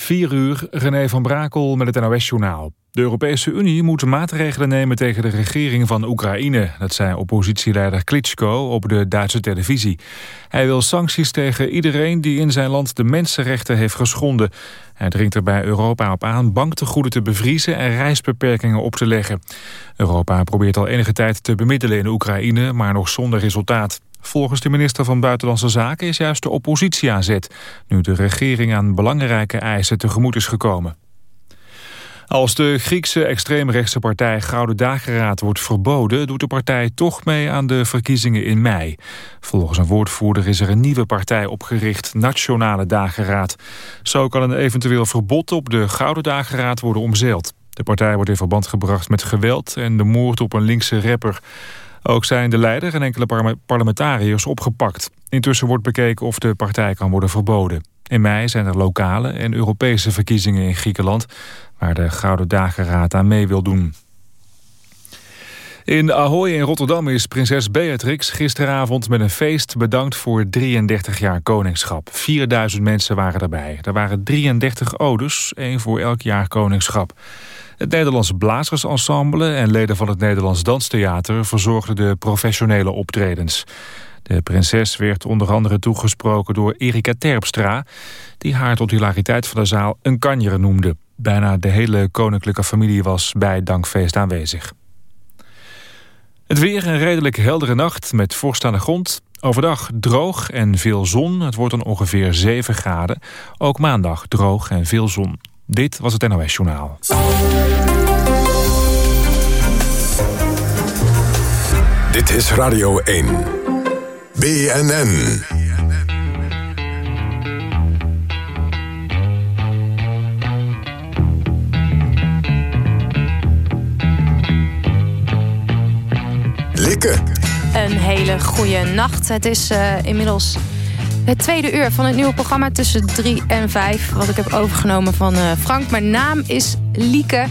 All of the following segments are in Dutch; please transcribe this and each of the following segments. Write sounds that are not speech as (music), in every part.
4 uur, René van Brakel met het NOS-journaal. De Europese Unie moet maatregelen nemen tegen de regering van Oekraïne. Dat zei oppositieleider Klitschko op de Duitse televisie. Hij wil sancties tegen iedereen die in zijn land de mensenrechten heeft geschonden. Hij dringt er bij Europa op aan banktegoeden te bevriezen en reisbeperkingen op te leggen. Europa probeert al enige tijd te bemiddelen in Oekraïne, maar nog zonder resultaat. Volgens de minister van Buitenlandse Zaken is juist de oppositie aan zet... nu de regering aan belangrijke eisen tegemoet is gekomen. Als de Griekse extreemrechtse partij Gouden Dageraad wordt verboden... doet de partij toch mee aan de verkiezingen in mei. Volgens een woordvoerder is er een nieuwe partij opgericht... Nationale Dageraad. Zo kan een eventueel verbod op de Gouden Dageraad worden omzeild. De partij wordt in verband gebracht met geweld... en de moord op een linkse rapper... Ook zijn de leider en enkele parlementariërs opgepakt. Intussen wordt bekeken of de partij kan worden verboden. In mei zijn er lokale en Europese verkiezingen in Griekenland... waar de Gouden Dageraad aan mee wil doen. In Ahoy in Rotterdam is prinses Beatrix gisteravond met een feest bedankt voor 33 jaar koningschap. 4000 mensen waren erbij. Er waren 33 odes, één voor elk jaar koningschap. Het Nederlandse Blazersensemble en leden van het Nederlands Danstheater verzorgden de professionele optredens. De prinses werd onder andere toegesproken door Erika Terpstra... die haar tot hilariteit van de zaal een kanjere noemde. Bijna de hele koninklijke familie was bij dankfeest aanwezig. Het weer een redelijk heldere nacht met vorst de grond. Overdag droog en veel zon. Het wordt dan ongeveer 7 graden. Ook maandag droog en veel zon. Dit was het NOS Journaal. Dit is Radio 1. BNN. Likke. Een hele goede nacht. Het is uh, inmiddels het tweede uur van het nieuwe programma tussen 3 en 5. Wat ik heb overgenomen van uh, Frank. Mijn naam is Lieke.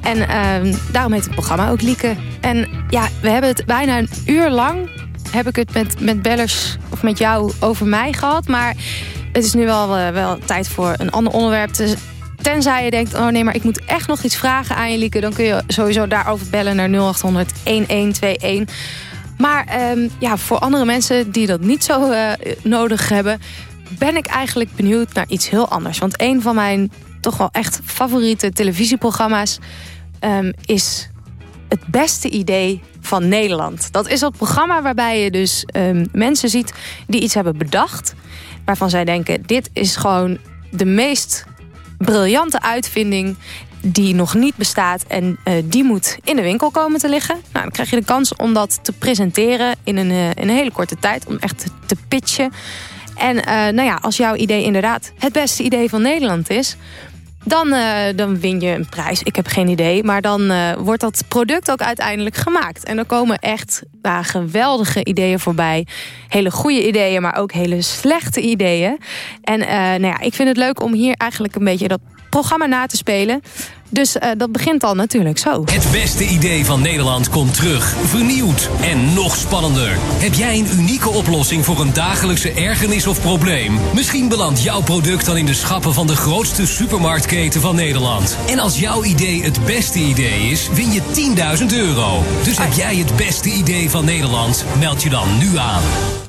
En uh, daarom heet het programma ook Lieke. En ja, we hebben het bijna een uur lang... heb ik het met, met bellers of met jou over mij gehad. Maar het is nu wel, uh, wel tijd voor een ander onderwerp. Dus tenzij je denkt, oh nee, maar ik moet echt nog iets vragen aan je Lieke... dan kun je sowieso daarover bellen naar 0800 1121... Maar um, ja, voor andere mensen die dat niet zo uh, nodig hebben... ben ik eigenlijk benieuwd naar iets heel anders. Want een van mijn toch wel echt favoriete televisieprogramma's... Um, is het beste idee van Nederland. Dat is dat programma waarbij je dus um, mensen ziet die iets hebben bedacht... waarvan zij denken, dit is gewoon de meest briljante uitvinding die nog niet bestaat en uh, die moet in de winkel komen te liggen. Nou, dan krijg je de kans om dat te presenteren in een, uh, in een hele korte tijd, om echt te, pitchen. En uh, nou ja, als jouw idee inderdaad het beste idee van Nederland is... Dan, dan win je een prijs. Ik heb geen idee. Maar dan wordt dat product ook uiteindelijk gemaakt. En er komen echt geweldige ideeën voorbij. Hele goede ideeën, maar ook hele slechte ideeën. En nou ja, ik vind het leuk om hier eigenlijk een beetje dat programma na te spelen. Dus uh, dat begint al natuurlijk zo. Het beste idee van Nederland komt terug. Vernieuwd en nog spannender. Heb jij een unieke oplossing voor een dagelijkse ergernis of probleem? Misschien belandt jouw product dan in de schappen van de grootste supermarktketen van Nederland. En als jouw idee het beste idee is, win je 10.000 euro. Dus heb jij het beste idee van Nederland? Meld je dan nu aan.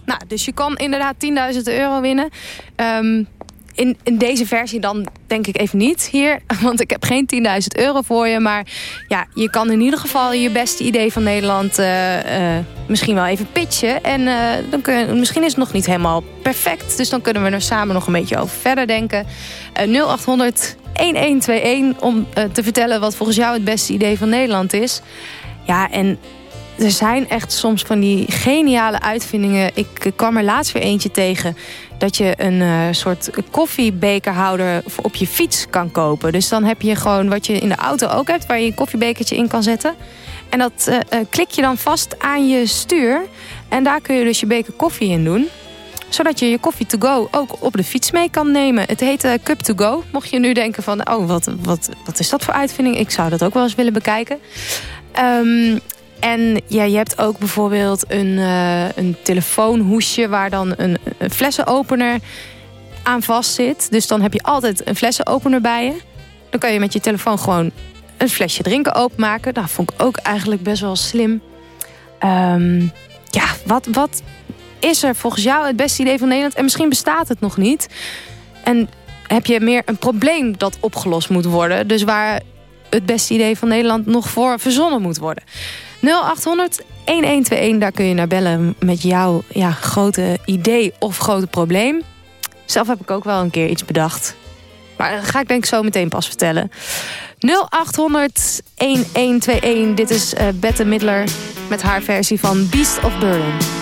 Nou, dus je kan inderdaad 10.000 euro winnen. Um, in, in deze versie dan denk ik even niet hier. (laughs) Want ik heb geen 10.000 euro voor je. Maar ja, je kan in ieder geval je beste idee van Nederland uh, uh, misschien wel even pitchen. En uh, dan kun, misschien is het nog niet helemaal perfect. Dus dan kunnen we er samen nog een beetje over verder denken. 0800 1121 om te vertellen wat volgens jou het beste idee van Nederland is. Ja, en er zijn echt soms van die geniale uitvindingen. Ik kwam er laatst weer eentje tegen dat je een uh, soort koffiebekerhouder op je fiets kan kopen. Dus dan heb je gewoon wat je in de auto ook hebt... waar je een koffiebekertje in kan zetten. En dat uh, uh, klik je dan vast aan je stuur. En daar kun je dus je beker koffie in doen zodat je je koffie to go ook op de fiets mee kan nemen. Het heet uh, Cup to go. Mocht je nu denken van, oh, wat, wat, wat is dat voor uitvinding? Ik zou dat ook wel eens willen bekijken. Um, en ja, je hebt ook bijvoorbeeld een, uh, een telefoonhoesje... waar dan een, flessenopener aan vast zit. Dus dan heb je altijd een flessenopener bij je. Dan kan je met je telefoon gewoon een flesje drinken openmaken. Dat vond ik ook eigenlijk best wel slim. Ehm, ja, wat, wat is er volgens jou het beste idee van Nederland? En misschien bestaat het nog niet. En heb je meer een probleem dat opgelost moet worden. Dus waar het beste idee van Nederland nog voor verzonnen moet worden. 0800 1121, daar kun je naar bellen met jouw ja, grote idee of grote probleem. Zelf heb ik ook wel een keer iets bedacht. Maar dat ga ik denk ik zo meteen pas vertellen. 0800 1121, dit is uh, Bette Midler met haar versie van Beast of Burden.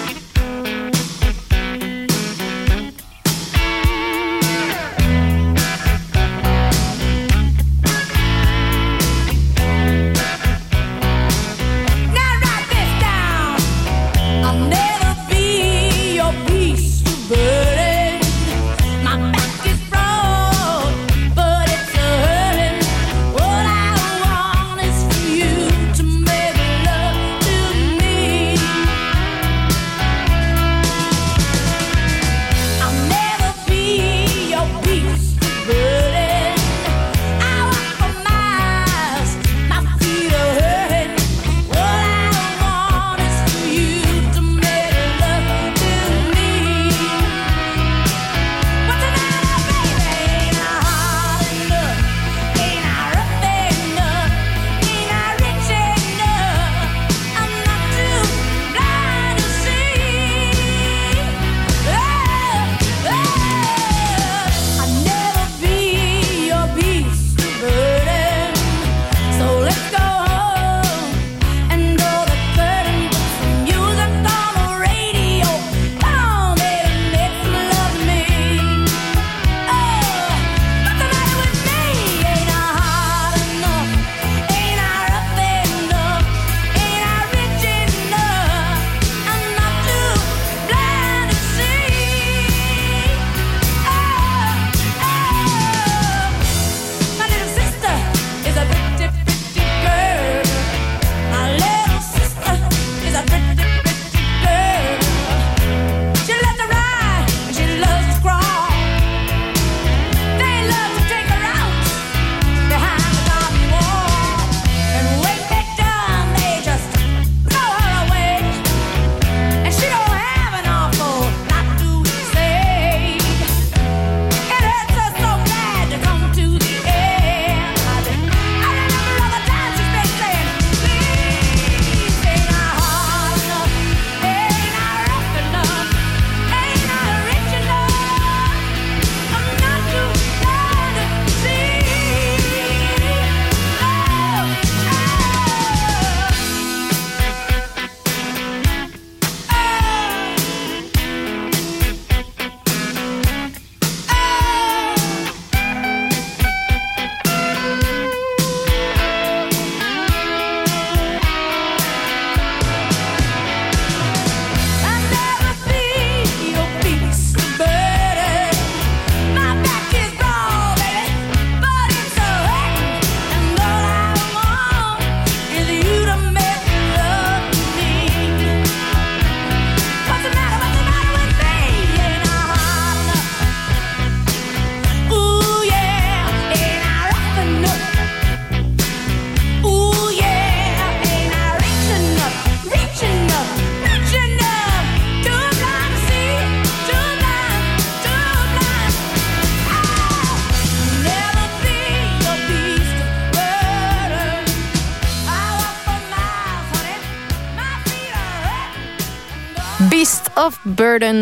Of Burden.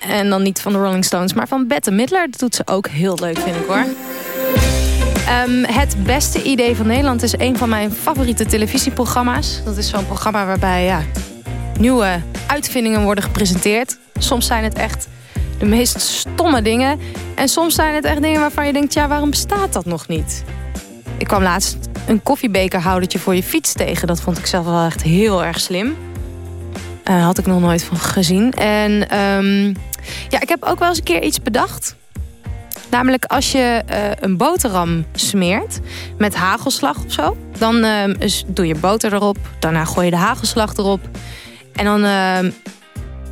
En dan niet van de Rolling Stones, maar van Bette Midler. Dat doet ze ook heel leuk, vind ik hoor. Um, het beste idee van Nederland is een van mijn favoriete televisieprogramma's. Dat is zo'n programma waarbij ja, nieuwe uitvindingen worden gepresenteerd. Soms zijn het echt de meest stomme dingen. En soms zijn het echt dingen waarvan je denkt... ja, waarom bestaat dat nog niet? Ik kwam laatst een koffiebekerhoudertje voor je fiets tegen. Dat vond ik zelf wel echt heel erg slim. Uh, had ik nog nooit van gezien. En um, ja, ik heb ook wel eens een keer iets bedacht. Namelijk als je uh, een boterham smeert met hagelslag of zo. Dan uh, doe je boter erop. Daarna gooi je de hagelslag erop. En dan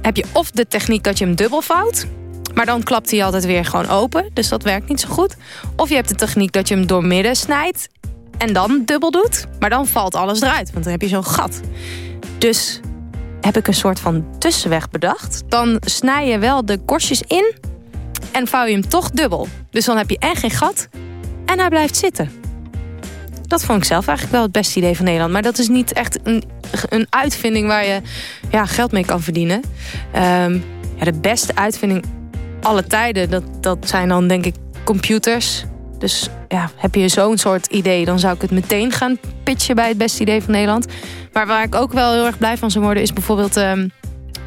heb je of de techniek dat je hem dubbel vouwt. Maar dan klapt hij altijd weer gewoon open. Dus dat werkt niet zo goed. Of je hebt de techniek dat je hem doormidden snijdt. En dan dubbel doet. Maar dan valt alles eruit. Want dan heb je zo'n gat. Dus heb ik een soort van tussenweg bedacht. Dan snij je wel de korstjes in. En vouw je hem toch dubbel. Dus dan heb je en geen gat. En hij blijft zitten. Dat vond ik zelf eigenlijk wel het beste idee van Nederland. Maar dat is niet echt een, een uitvinding waar je ja, geld mee kan verdienen. Ehm, ja, de beste uitvinding alle tijden, dat, dat zijn dan denk ik computers. Dus ja, heb je zo'n soort idee, dan zou ik het meteen gaan pitchen bij het beste idee van Nederland. Maar waar ik ook wel heel erg blij van zou worden, is bijvoorbeeld ehm,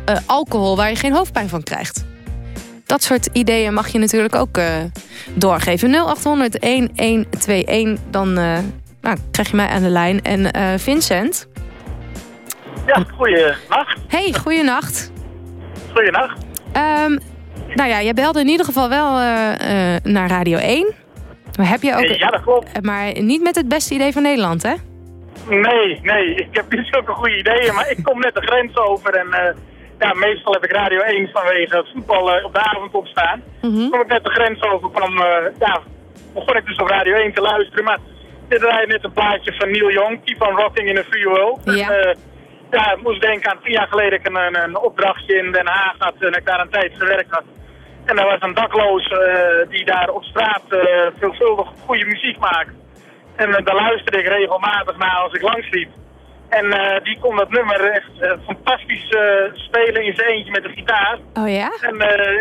eh, alcohol waar je geen hoofdpijn van krijgt. Dat soort ideeën mag je natuurlijk ook uh, doorgeven. 0800 1121, dan uh, nou, krijg je mij aan de lijn. En Vincent? Ja, goeienacht. Hey, goeienacht. Goeienacht. Um, nou ja, je belde in ieder geval wel naar Radio 1. Maar heb je ook... Ja, dat klopt. Maar niet met het beste idee van Nederland, hè? Nee, nee. Ik heb niet zulke goede ideeën, maar ik kom net de grens over en... Uh, ja, meestal heb ik Radio 1 vanwege het voetbal uh, op de avond opstaan. Mm -hmm. Kom ik net de grens over, kwam, uh, ja, begon ik dus op Radio 1 te luisteren. Maar dit draaide net een plaatje van Neil Young, Keep on Rocking in a Free World. Ja. En, ja, ik moest denken aan tien jaar geleden ik een, een opdrachtje in Den Haag had en ik daar een tijd gewerkt had. En er was een dakloze die daar op straat veelvuldig goede muziek maakt. En uh, daar luisterde ik regelmatig naar als ik langsliep. En uh, die kon dat nummer echt uh, fantastisch spelen in zijn eentje met de gitaar. Oh ja? En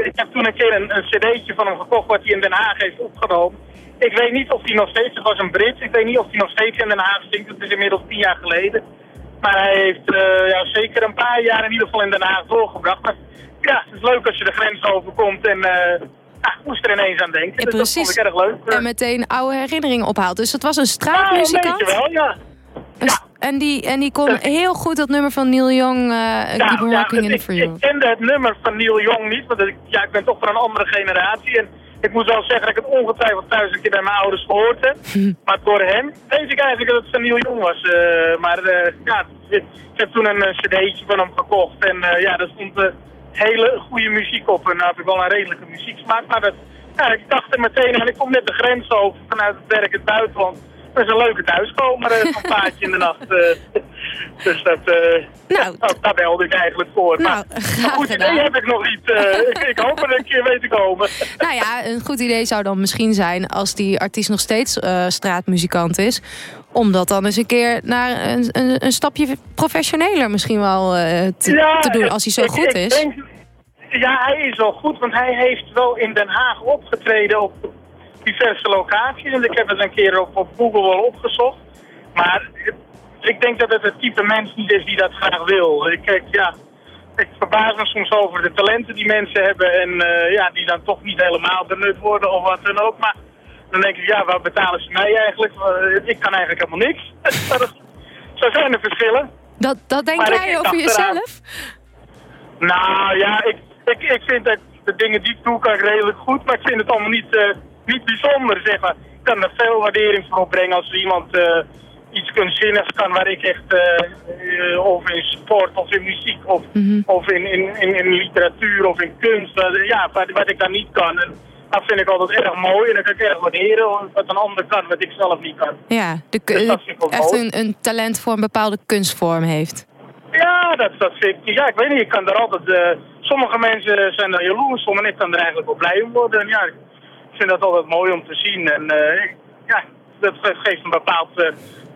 ik heb toen een keer een, een cd'tje van hem gekocht wat hij in Den Haag heeft opgenomen. Ik weet niet of hij nog steeds, het was een Brit, ik weet niet of hij nog steeds in Den Haag zingt. Het is inmiddels tien jaar geleden. Maar hij heeft ja, zeker een paar jaar in ieder geval in Den Haag doorgebracht. Maar ja, het is leuk als je de grens overkomt en ja, ik moest er ineens aan denken. Ja, dus precies. dat vond ik erg leuk. En meteen oude herinneringen ophaalt. Dus het was een Ja, straatmuzikant. beetje wel, ja. St- En, die, en die kon heel goed dat nummer van Neil Young, uh, Keep on Rocking in the ik, kende het nummer van Neil Young niet, want ik, ja, ik ben toch van een andere generatie. En ik moet wel zeggen dat ik het ongetwijfeld thuis een keer bij mijn ouders gehoord heb. (laughs) maar door hem weet ik eigenlijk dat het van Neil Young was. Uh, maar uh, ja, ik heb toen een cd'tje van hem gekocht. En ja, daar stond hele goede muziek op. En daar heb ik wel een redelijke muzieksmaak. Maar dat, ja, ik dacht er meteen aan, ik kom net de grens over vanuit het werk in het buitenland. Dat is een leuke thuiskomer uh, van paardje in de nacht. Uh, dus dat, uh, nou, daar belde ik eigenlijk voor. Nou, maar, goed gedaan. idee heb ik nog niet. ik, (laughs) ik, hoop er een keer mee te komen. Nou ja, een goed idee zou dan misschien zijn als die artiest nog steeds straatmuzikant is. Om dat dan eens een keer naar een, een, een stapje professioneler misschien wel te, ja, te doen als hij zo ik, goed ik is. Denk, ja, hij is wel goed, want hij heeft wel in Den Haag opgetreden op diverse locaties. En ik heb het een keer op, op Google wel opgezocht. Maar ik denk dat het het type mens niet is die dat graag wil. Ik, ik, ja, ik verbaas me soms over de talenten die mensen hebben en uh, ja, die dan toch niet helemaal benut worden of wat dan ook. Maar dan denk ik, ja, wat betalen ze mij eigenlijk? Uh, ik kan eigenlijk helemaal niks. (laughs) Zo zijn er verschillen. Dat, dat denk Maar jij ik- over jezelf? Nou ja, ik, ik, ik vind dat de dingen die ik doe kan redelijk goed, maar ik vind het allemaal niet, eh, niet bijzonder, zeg maar. Ik kan er veel waardering voor opbrengen als iemand eh, iets kunstzinnigs kan waar ik echt, eh, eh, of in sport of in muziek of, Mhm. of in, in, in, in literatuur of in kunst, ja, wat, wat ik dan niet kan. En dat vind ik altijd erg mooi en dat kan ik erg waarderen, wat een ander kan wat ik zelf niet kan. Ja, de, Dus dat echt een, een talent voor een bepaalde kunstvorm heeft. Ja, dat, dat vind ik. Ja, ik weet niet. Ik kan er altijd. sommige mensen zijn er jaloers om en ik kan er eigenlijk wel blij om worden. En ja, ik vind dat altijd mooi om te zien. En eh, ik- ja, dat ge- geeft een bepaald eh,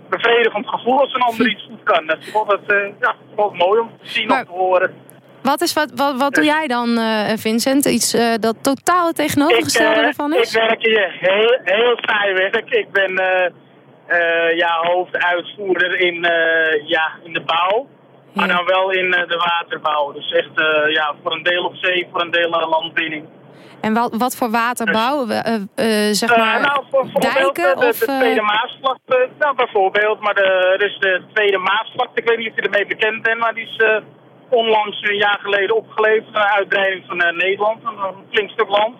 bevredigend gevoel als een ander iets goed kan. Dat is altijd, eh, ja, altijd mooi om te zien Maar- of te horen. Wat, is, wat, wat, wat doe jij dan, Vincent? Iets dat totaal het tegenovergestelde ervan ik is? werk hier heel, heel saai werk. Ik ben eh, ja, hoofduitvoerder in, ja, in de bouw. Maar dan wel in de waterbouw. Dus echt ja, voor een deel op zee, voor een deel aan landwinning. En wat, wat voor waterbouw? Eh, eh, zeg Eh, maar nou, dijken? de, of, de Tweede Maasvlakte. Nou, bijvoorbeeld. Maar de, er is de Tweede Maasvlakte. Ik weet niet of je ermee bekend bent, maar die is onlangs een jaar geleden opgeleverd. Een uitbreiding van Nederland. Een, flink stuk land.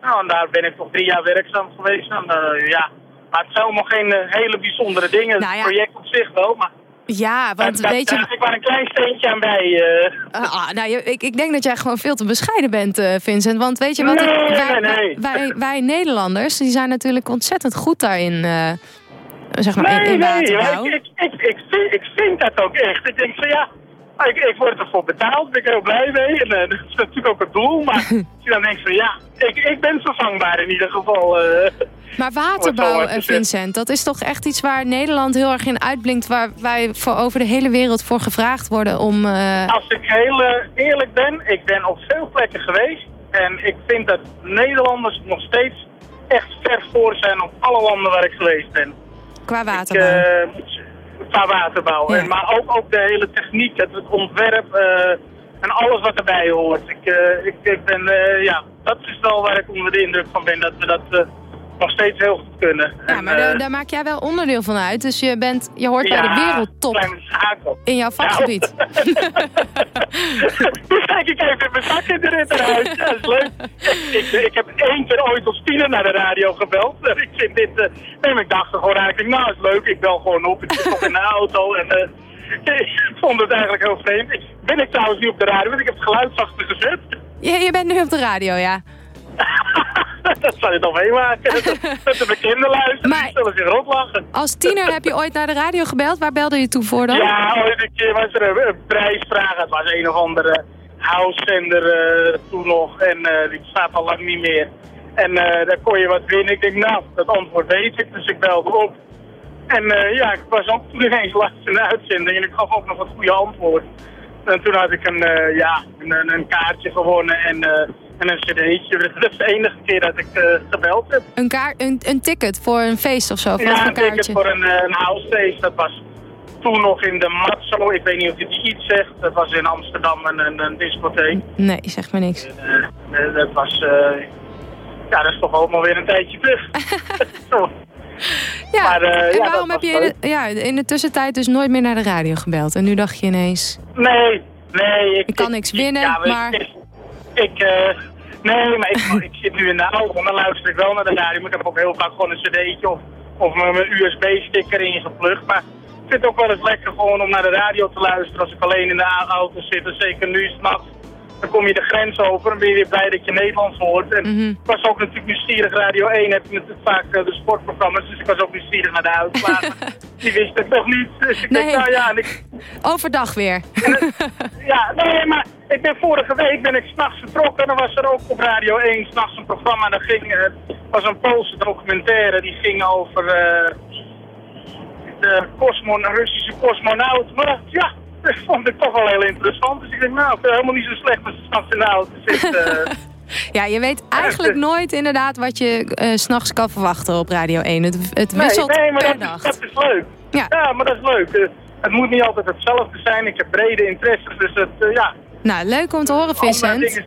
Nou, en daar ben ik toch drie jaar werkzaam geweest. En, ja. Maar het zijn allemaal geen hele bijzondere dingen. Nou het ja. project op zich wel, maar... Ja, want weet je... Daar ik maar een klein steentje aan bij. Uh... ah, nou, ik, ik denk dat jij gewoon veel te bescheiden bent, uh, Vincent. Want weet je wat? Nee, wij, nee. Wij, wij, Nederlanders, die zijn natuurlijk ontzettend goed daarin. Uh, zeg maar, nee, in, in nee, ik, ik, ik, vind, ik vind dat ook echt. Ik denk van ja, ik, ik word ervoor betaald, ben ik er heel blij mee. En (laughs) dat is natuurlijk ook het doel. Maar (laughs) als je dan denkt van ja, ik, ik ben vervangbaar in ieder geval. Maar waterbouw, Vincent, dat is toch echt iets waar Nederland heel erg in uitblinkt... waar wij voor over de hele wereld voor gevraagd worden om... Uh... Als ik heel eerlijk ben, ik ben op veel plekken geweest... en ik vind dat Nederlanders nog steeds echt ver voor zijn op alle landen waar ik geweest ben. Qua waterbouw? Ik, qua waterbouw. En, maar ook, ook de hele techniek, het, ontwerp en alles wat erbij hoort. Ik, uh, ik, ik ben, uh, ja, dat is wel waar ik onder de indruk van ben, dat we dat nog steeds heel goed kunnen. Ja, en, maar daar, daar, maak jij wel onderdeel van uit. Dus je, bent, je hoort ja, bij de wereldtop in jouw vakgebied. Ja. (laughs) (laughs) nu kijk ik even mijn zak in de rit eruit. Dat is leuk. Ik, ik, ik, heb één keer ooit als tiener naar de radio gebeld. Ik vind dit... Uh, nee, maar ik dacht gewoon eigenlijk, nou is leuk. Ik bel gewoon op. Ik zit nog in de auto en... Uh, (laughs) ik vond het eigenlijk heel vreemd. Ik, ben ik trouwens niet op de radio, want ik heb het geluid zachter gezet. Ja, je bent nu op de radio, ja. (laughs) dat zou je nog meemaken. Met de bekende luisteren, maar, die zullen zich rotlachen. Als tiener heb je ooit naar de radio gebeld? Waar belde je toen voor dan? Ja, ooit een keer was er een, prijsvraag. Het was een of andere housezender uh, toen nog. En uh, die bestaat al lang niet meer. En uh, daar kon je wat winnen. Ik denk, nou, dat antwoord weet ik. Dus ik belde op. En ja, ik was ook toen ineens laatst in de uitzending. En ik gaf ook nog wat goede antwoord. En toen had ik een, ja, een, een, kaartje gewonnen. En en een cd'tje. (laughs) Dat is de enige keer dat ik uh, gebeld heb. Een, kaart, een, een ticket voor een feest of zo? Of ja, een ticket voor een, uh, een housefeest. Dat was toen nog in de Matzo. Ik weet niet of je die iets zegt. Dat was in Amsterdam een, een, een discotheek. Nee, zeg maar niks. Uh, dat was... ja, dat is toch allemaal weer een tijdje terug. (laughs) ja, maar, en ja, waarom heb je in de, ja, in de tussentijd dus nooit meer naar de radio gebeld? En nu dacht je ineens... Nee, nee. Ik, ik kan niks winnen, ja, maar... Ik, ik, Nee, maar ik, ik zit nu in de auto en dan luister ik wel naar de radio. Maar ik heb ook heel vaak gewoon een cd'tje of, of mijn USB-sticker ingeplucht. Maar ik vind het ook wel eens lekker gewoon om naar de radio te luisteren als ik alleen in de auto zit. En zeker nu het dan kom je de grens over en ben je weer blij dat je Nederlands hoort. En Mhm. ik was ook natuurlijk nieuwsgierig. Radio 1 heb je natuurlijk vaak uh, de sportprogramma's, dus ik was ook nieuwsgierig naar de uitslagen. (laughs) Die wist ik nog niet. Dus ik Nee. dacht, nou ja, en ik, Overdag weer. (laughs) ja, nee, maar ik ben vorige week ben ik s'nachts vertrokken. Dan was er ook op Radio 1 s'nachts een programma. Dat ging, eh, was een Poolse documentaire. Die ging over eh, de cosmon, Russische cosmonaut. Maar ja, dat vond ik toch wel heel interessant. Dus ik denk, nou, het helemaal niet zo slecht als s'nachts in de auto zit. eh. (laughs) Ja, je weet eigenlijk nooit inderdaad wat je eh, s s'nachts kan verwachten op Radio 1. Het, het wisselt nee, nee, maar per dat, is, dat is leuk. Ja. maar dat is leuk. Eh, het moet niet altijd hetzelfde zijn. Ik heb brede interesses, dus het, eh, ja. Nou, leuk om te horen, Vincent.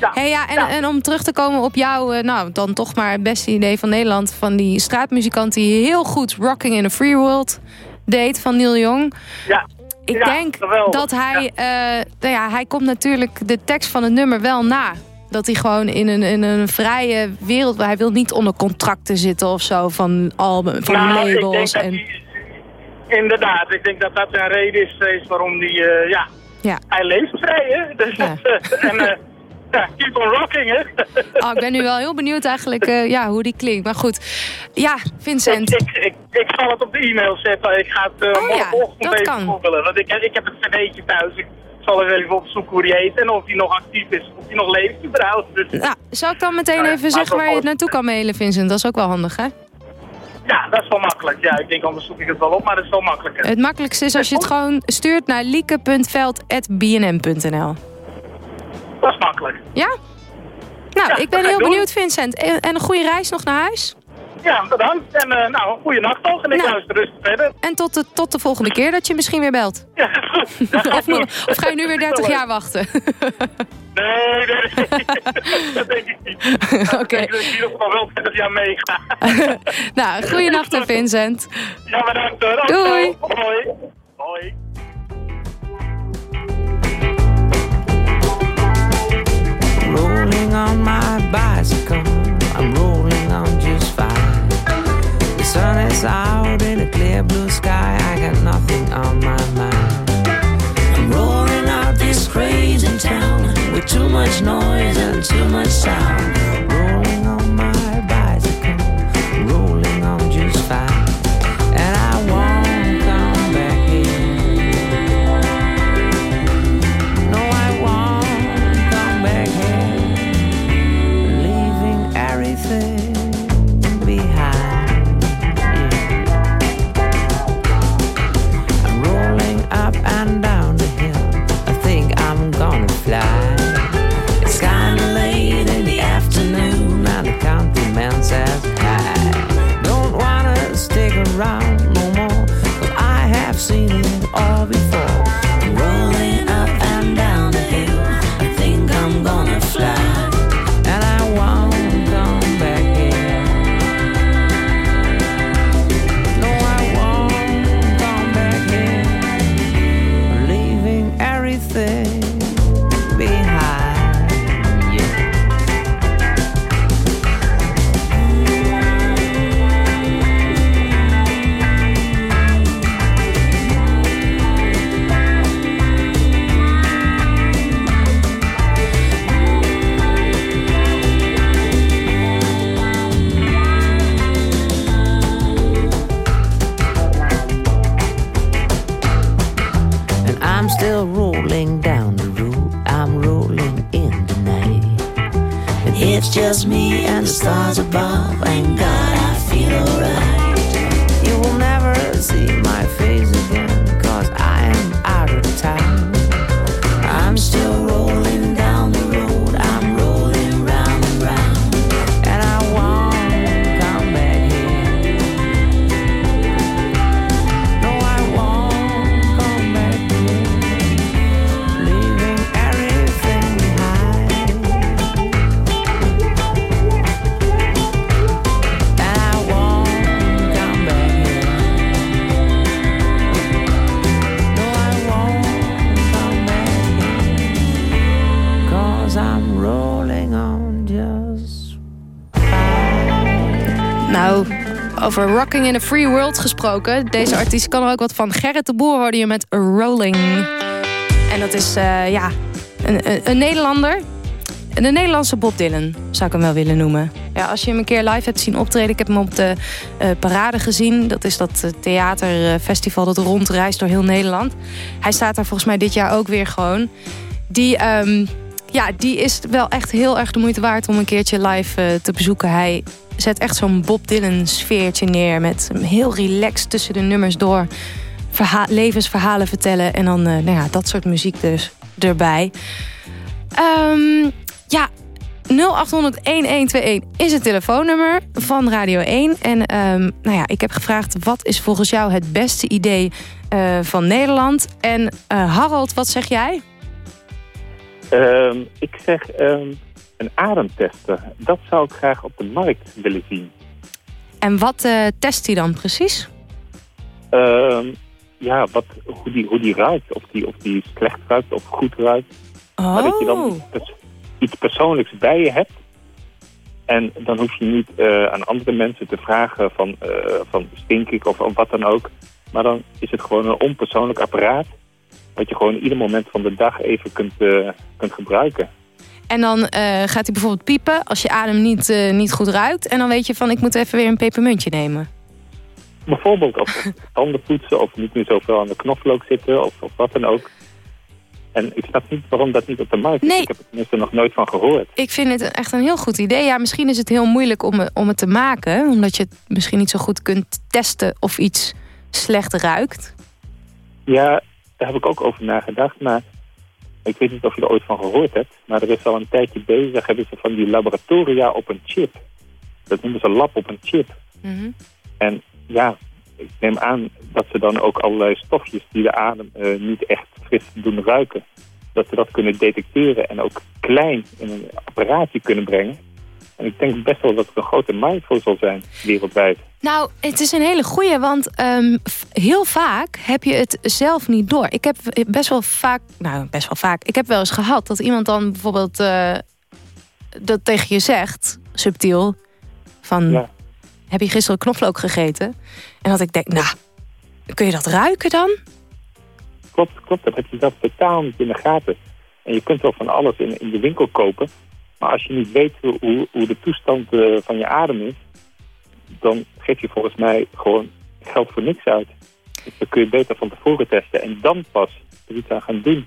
Ja. Hey, ja, en, Ja. en om terug te komen op jouw, eh, nou, dan toch maar het beste idee van Nederland... van die straatmuzikant die heel goed Rocking in a Free World deed van Neil Young. ja. Ik Ja, denk geweldig. dat hij, eh, nou ja, hij komt natuurlijk de tekst van het nummer wel na. Dat hij gewoon in een, in een vrije wereld, hij wil niet onder contracten zitten of zo van, album, van Nou, labels. En, die- inderdaad, ik denk dat dat een reden is waarom die, eh, ja, ja. hij leeft vrij, hè. Dus Ja. eh, en, ja, keep on rocking, hè. Oh, ik ben nu wel heel benieuwd eigenlijk eh, ja, hoe die klinkt. Maar goed, ja, Vincent. ik, ik, ik zal het op de e-mail zetten. Ik ga het uh, Oh ja, morgenochtend dat even googelen. Want ik, ik heb het cd'tje thuis. Ik zal eens even opzoeken hoe die heet en of hij nog actief is. Of hij nog leeft überhaupt. Dus, Nou, zal ik dan meteen Ja, even zeggen waar je het naartoe kan mailen, Vincent? Dat is ook wel handig, hè? ja, dat is wel makkelijk. Ja, ik denk anders zoek ik het wel op, maar dat is wel makkelijker. Het makkelijkste is als je het gewoon stuurt naar lieke.veld.bnm.nl. Dat is makkelijk. Ja? Nou, Ja, ik ben ga heel doen. benieuwd, Vincent. En en een goede reis nog naar huis. Ja, bedankt. En eh, nou, goede nacht toch. En ik Nou. luister rustig verder. En tot de, tot de volgende keer dat je misschien weer belt. (laughs) Ja, goed. Ga (laughs) Of, ga je nu weer 30 jaar wachten? Nee, nee, nee. (laughs) dat denk ik niet. Oké. Ik denk dat ik in ieder geval wel 30 jaar meega. nou, goeie nacht, Vincent. ja, bedankt hoor. Doei. Hoi. Hoi. rolling on my bicycle. I'm rolling on just fine. The sun is out in a clear blue sky. I got nothing on my mind. I'm rolling out this crazy town with too much noise and too much sound over Rocking in a Free World gesproken. Deze artiest kan er ook wat van. Gerrit de Boer hoorde je met Rolling. En dat is, eh, ja, een, een, een Nederlander. Een Nederlandse Bob Dylan, zou ik hem wel willen noemen. Ja, als je hem een keer live hebt zien optreden... ik heb hem op de eh, Parade gezien. Dat is dat eh, theaterfestival dat rondreist door heel Nederland. Hij staat daar volgens mij dit jaar ook weer gewoon. Die... ehm, ja, die is wel echt heel erg de moeite waard om een keertje live eh, te bezoeken. Hij zet echt zo'n Bob Dylan sfeertje neer met heel relaxed tussen de nummers door verha- levensverhalen vertellen en dan eh, nou ja, dat soort muziek dus erbij. Ehm, ja, 0800-1121 is het telefoonnummer van Radio 1. En ehm, nou ja, ik heb gevraagd wat is volgens jou het beste idee eh, van Nederland? En Harold, wat zeg jij? Ehm, ik zeg ehm, een ademtester. Dat zou ik graag op de markt willen zien. En wat eh, test hij dan precies? Ehm, ja, wat, hoe, die, hoe die ruikt. Of die, of die slecht ruikt of goed ruikt. Maar dat je dan Oh, iets persoonlijks bij je hebt. En dan hoef je niet eh, aan andere mensen te vragen van, eh, van stink ik of, of wat dan ook. Maar dan is het gewoon een onpersoonlijk apparaat. Wat je gewoon ieder moment van de dag even kunt, eh, kunt gebruiken. En dan eh, gaat hij bijvoorbeeld piepen als je adem niet, eh, niet goed ruikt. En dan weet je van ik moet even weer een pepermuntje nemen. Bijvoorbeeld of of (laughs) tanden poetsen of niet meer zoveel aan de knoflook zitten of, of wat dan ook. En ik snap niet waarom dat niet op de markt is. Nee. Ik heb er tenminste nog nooit van gehoord. Ik vind het echt een heel goed idee. Ja, misschien is het heel moeilijk om, om het te maken. Omdat je het misschien niet zo goed kunt testen of iets slecht ruikt. Ja, daar heb ik ook over nagedacht. Maar ik weet niet of je er ooit van gehoord hebt. Maar er is al een tijdje bezig. Hebben ze van die laboratoria op een chip. Dat noemen ze lab op een chip. Mhm. En ja, ik neem aan dat ze dan ook allerlei stofjes die de adem eh, niet echt fris doen ruiken. Dat ze dat kunnen detecteren en ook klein in een apparaatje kunnen brengen. En ik denk best wel dat er een grote markt voor zal zijn wereldwijd. Nou, het is een hele goeie, want ehm, heel vaak heb je het zelf niet door. Ik heb best wel vaak, nou best wel vaak, ik heb wel eens gehad dat iemand dan bijvoorbeeld eh, dat tegen je zegt, subtiel, van Ja. heb je gisteren knoflook gegeten? En dat ik denk, nou, kun je dat ruiken dan? Klopt, klopt. Dat heb je zelf totaal niet in de gaten. En je kunt wel van alles in, in de winkel kopen. Maar als je niet weet hoe, de toestand eh, van je adem is... dan geef je volgens mij gewoon geld voor niks uit. Dus dan kun je beter van tevoren testen. En dan pas er iets aan gaan doen.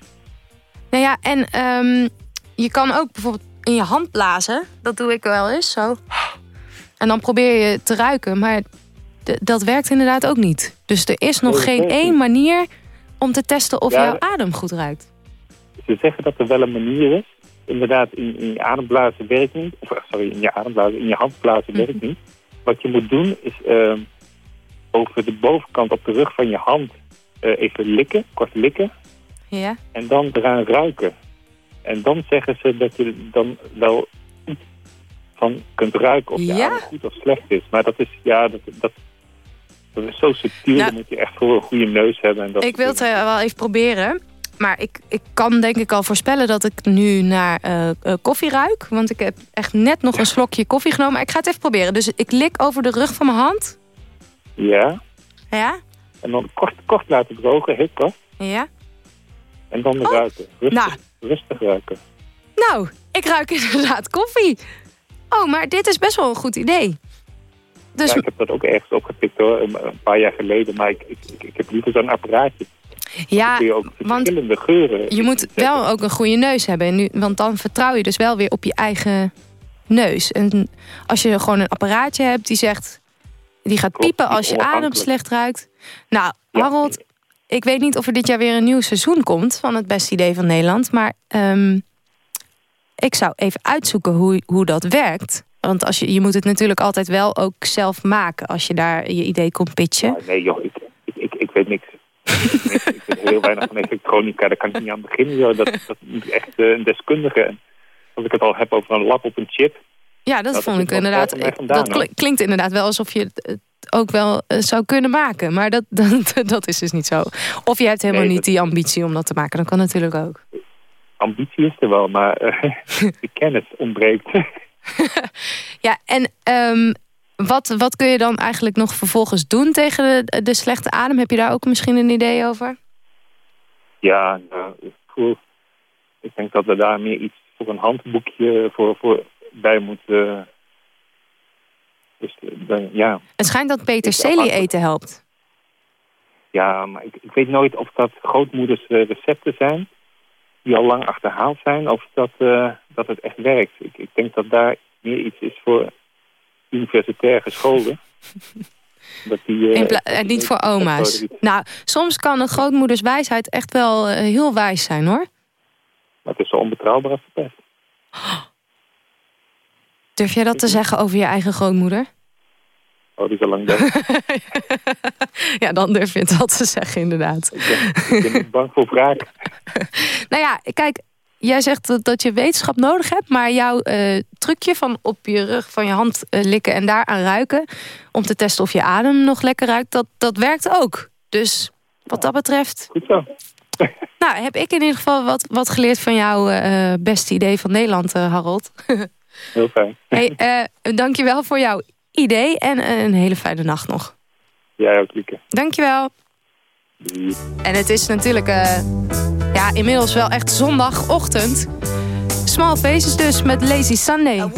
Nou ja, en ehm, je kan ook bijvoorbeeld in je hand blazen. Dat doe ik wel eens, zo. En dan probeer je te ruiken, maar dat werkt inderdaad ook niet. Dus er is nog Nee, geen één manier om te testen of Ja. jouw adem goed ruikt. Ze zeggen dat er wel een manier is. Inderdaad, in, in je ademblazen werkt niet. Of eh, sorry, in je ademblazen, in je handblazen werkt niet. Wat je moet doen is ehm, over de bovenkant op de rug van je hand eh, even likken, kort likken. Ja? En dan eraan ruiken. En dan zeggen ze dat je dan wel iets van kunt ruiken of je Ja? adem goed of slecht is. Maar dat is, ja, dat, dat, dat is zo subtiel. Nou, dan moet je echt voor een goede neus hebben. En dat Ik wil het eh, wel even proberen. Maar ik, ik kan denk ik al voorspellen dat ik nu naar eh, eh, koffie ruik. Want ik heb echt net nog een slokje koffie genomen. Maar ik ga het even proberen. Dus ik lik over de rug van mijn hand. Ja, Ja? en dan kort, kort laten drogen, kort. Ja? En dan ruiken. Rustig, nou. rustig ruiken. Nou, ik ruik (laughs) inderdaad koffie. Oh, maar dit is best wel een goed idee. Dus Ja, ik heb dat ook ergens opgepikt hoor, een een paar jaar geleden. Maar ik, ik, ik, ik heb liever zo'n apparaatje. Ja, je ook want verschillende geuren je moet zetten. wel ook een goede neus hebben. En nu, want dan vertrouw je dus wel weer op je eigen neus. En als je gewoon een apparaatje hebt die zegt... die gaat Klopt, piepen als je adem slecht ruikt. Nou, Ja. Harold, ik weet niet of er dit jaar weer een nieuw seizoen komt... van het beste idee van Nederland. Maar ehm, ik zou even uitzoeken hoe, hoe dat werkt. Want als je, je moet het natuurlijk altijd wel ook zelf maken... als je daar je idee komt pitchen. Ja, nee joh, ik, ik, ik, ik weet niks. Ik weet heel weinig van elektronica, daar kan ik niet aan beginnen. Joh. Dat, dat moet echt eh, een deskundige. Als ik het al heb over een lab op een chip. Ja, dat, Dat vond ik inderdaad. vandaan, dat kli- klinkt inderdaad wel alsof je het ook wel eh, zou kunnen maken. Maar dat, (laughs) dat, dat is dus niet zo. Of je hebt helemaal Nee, niet die ambitie om dat te maken. Dat kan natuurlijk ook. Ambitie is er wel, maar eh, (laughs) de kennis ontbreekt. (laughs) Ja, en ehm, wat, wat kun je dan eigenlijk nog vervolgens doen tegen de, de slechte adem? Heb je daar ook misschien een idee over? ja, nou, ik denk dat we daar meer iets voor een handboekje voor, voor bij moeten. Dus eh, dan, ja, Het schijnt dat Peter Ik- Celie eten helpt. Ja, maar ik, ik weet nooit of dat grootmoeders eh, recepten zijn die al lang achterhaald zijn, of dat, eh, dat het echt werkt. Ik, ik denk dat daar meer iets is voor universitair geschoolden. (laughs) dat die, eh, en die niet voor oma's. Nou, soms kan een grootmoeders wijsheid echt wel eh, heel wijs zijn hoor. Maar het is zo onbetrouwbaar als de pest. (gasps) Durf jij dat te zeggen over je eigen grootmoeder? Oh, die is al lang dood. (laughs) Ja, dan durf je het wel te zeggen inderdaad. ik, ben, ik ben niet bang voor wraak. (laughs) Nou ja, kijk, jij zegt dat, dat je wetenschap nodig hebt... maar jouw eh, trucje van op je rug van je hand eh, likken en daaraan ruiken... om te testen of je adem nog lekker ruikt, dat, dat werkt ook. Dus wat dat betreft... Goed zo. (laughs) Nou, heb ik in ieder geval wat, wat geleerd van jouw eh, beste idee van Nederland, Harold. (laughs) Heel fijn. (laughs) hey, dankjewel voor jouw idee en een hele fijne nacht nog. Jij ook, Lieke. Dankjewel. En het is natuurlijk eh, ja, inmiddels wel echt zondagochtend. Small Faces dus met Lazy Sunday. But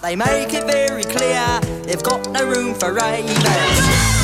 they make it very clear they've got no room for ravers.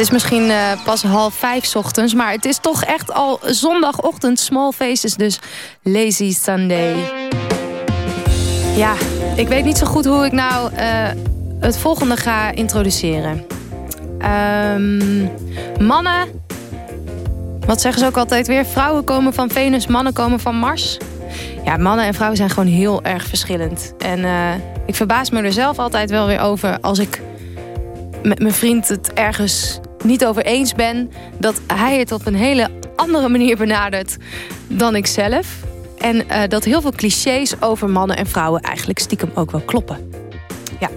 Is misschien eh, pas half vijf ochtends, maar het is toch echt al zondagochtend. Small faces, dus lazy Sunday. Ja, ik weet niet zo goed hoe ik nou eh, het volgende ga introduceren. Ehm, mannen, wat zeggen ze ook altijd weer? Vrouwen komen van Venus, mannen komen van Mars. Ja, mannen en vrouwen zijn gewoon heel erg verschillend. En eh, ik verbaas me er zelf altijd wel weer over als ik met mijn vriend het ergens niet over eens ben... dat hij het op een hele andere manier benadert dan ik zelf. En eh, dat heel veel clichés over mannen en vrouwen eigenlijk stiekem ook wel kloppen. Ja.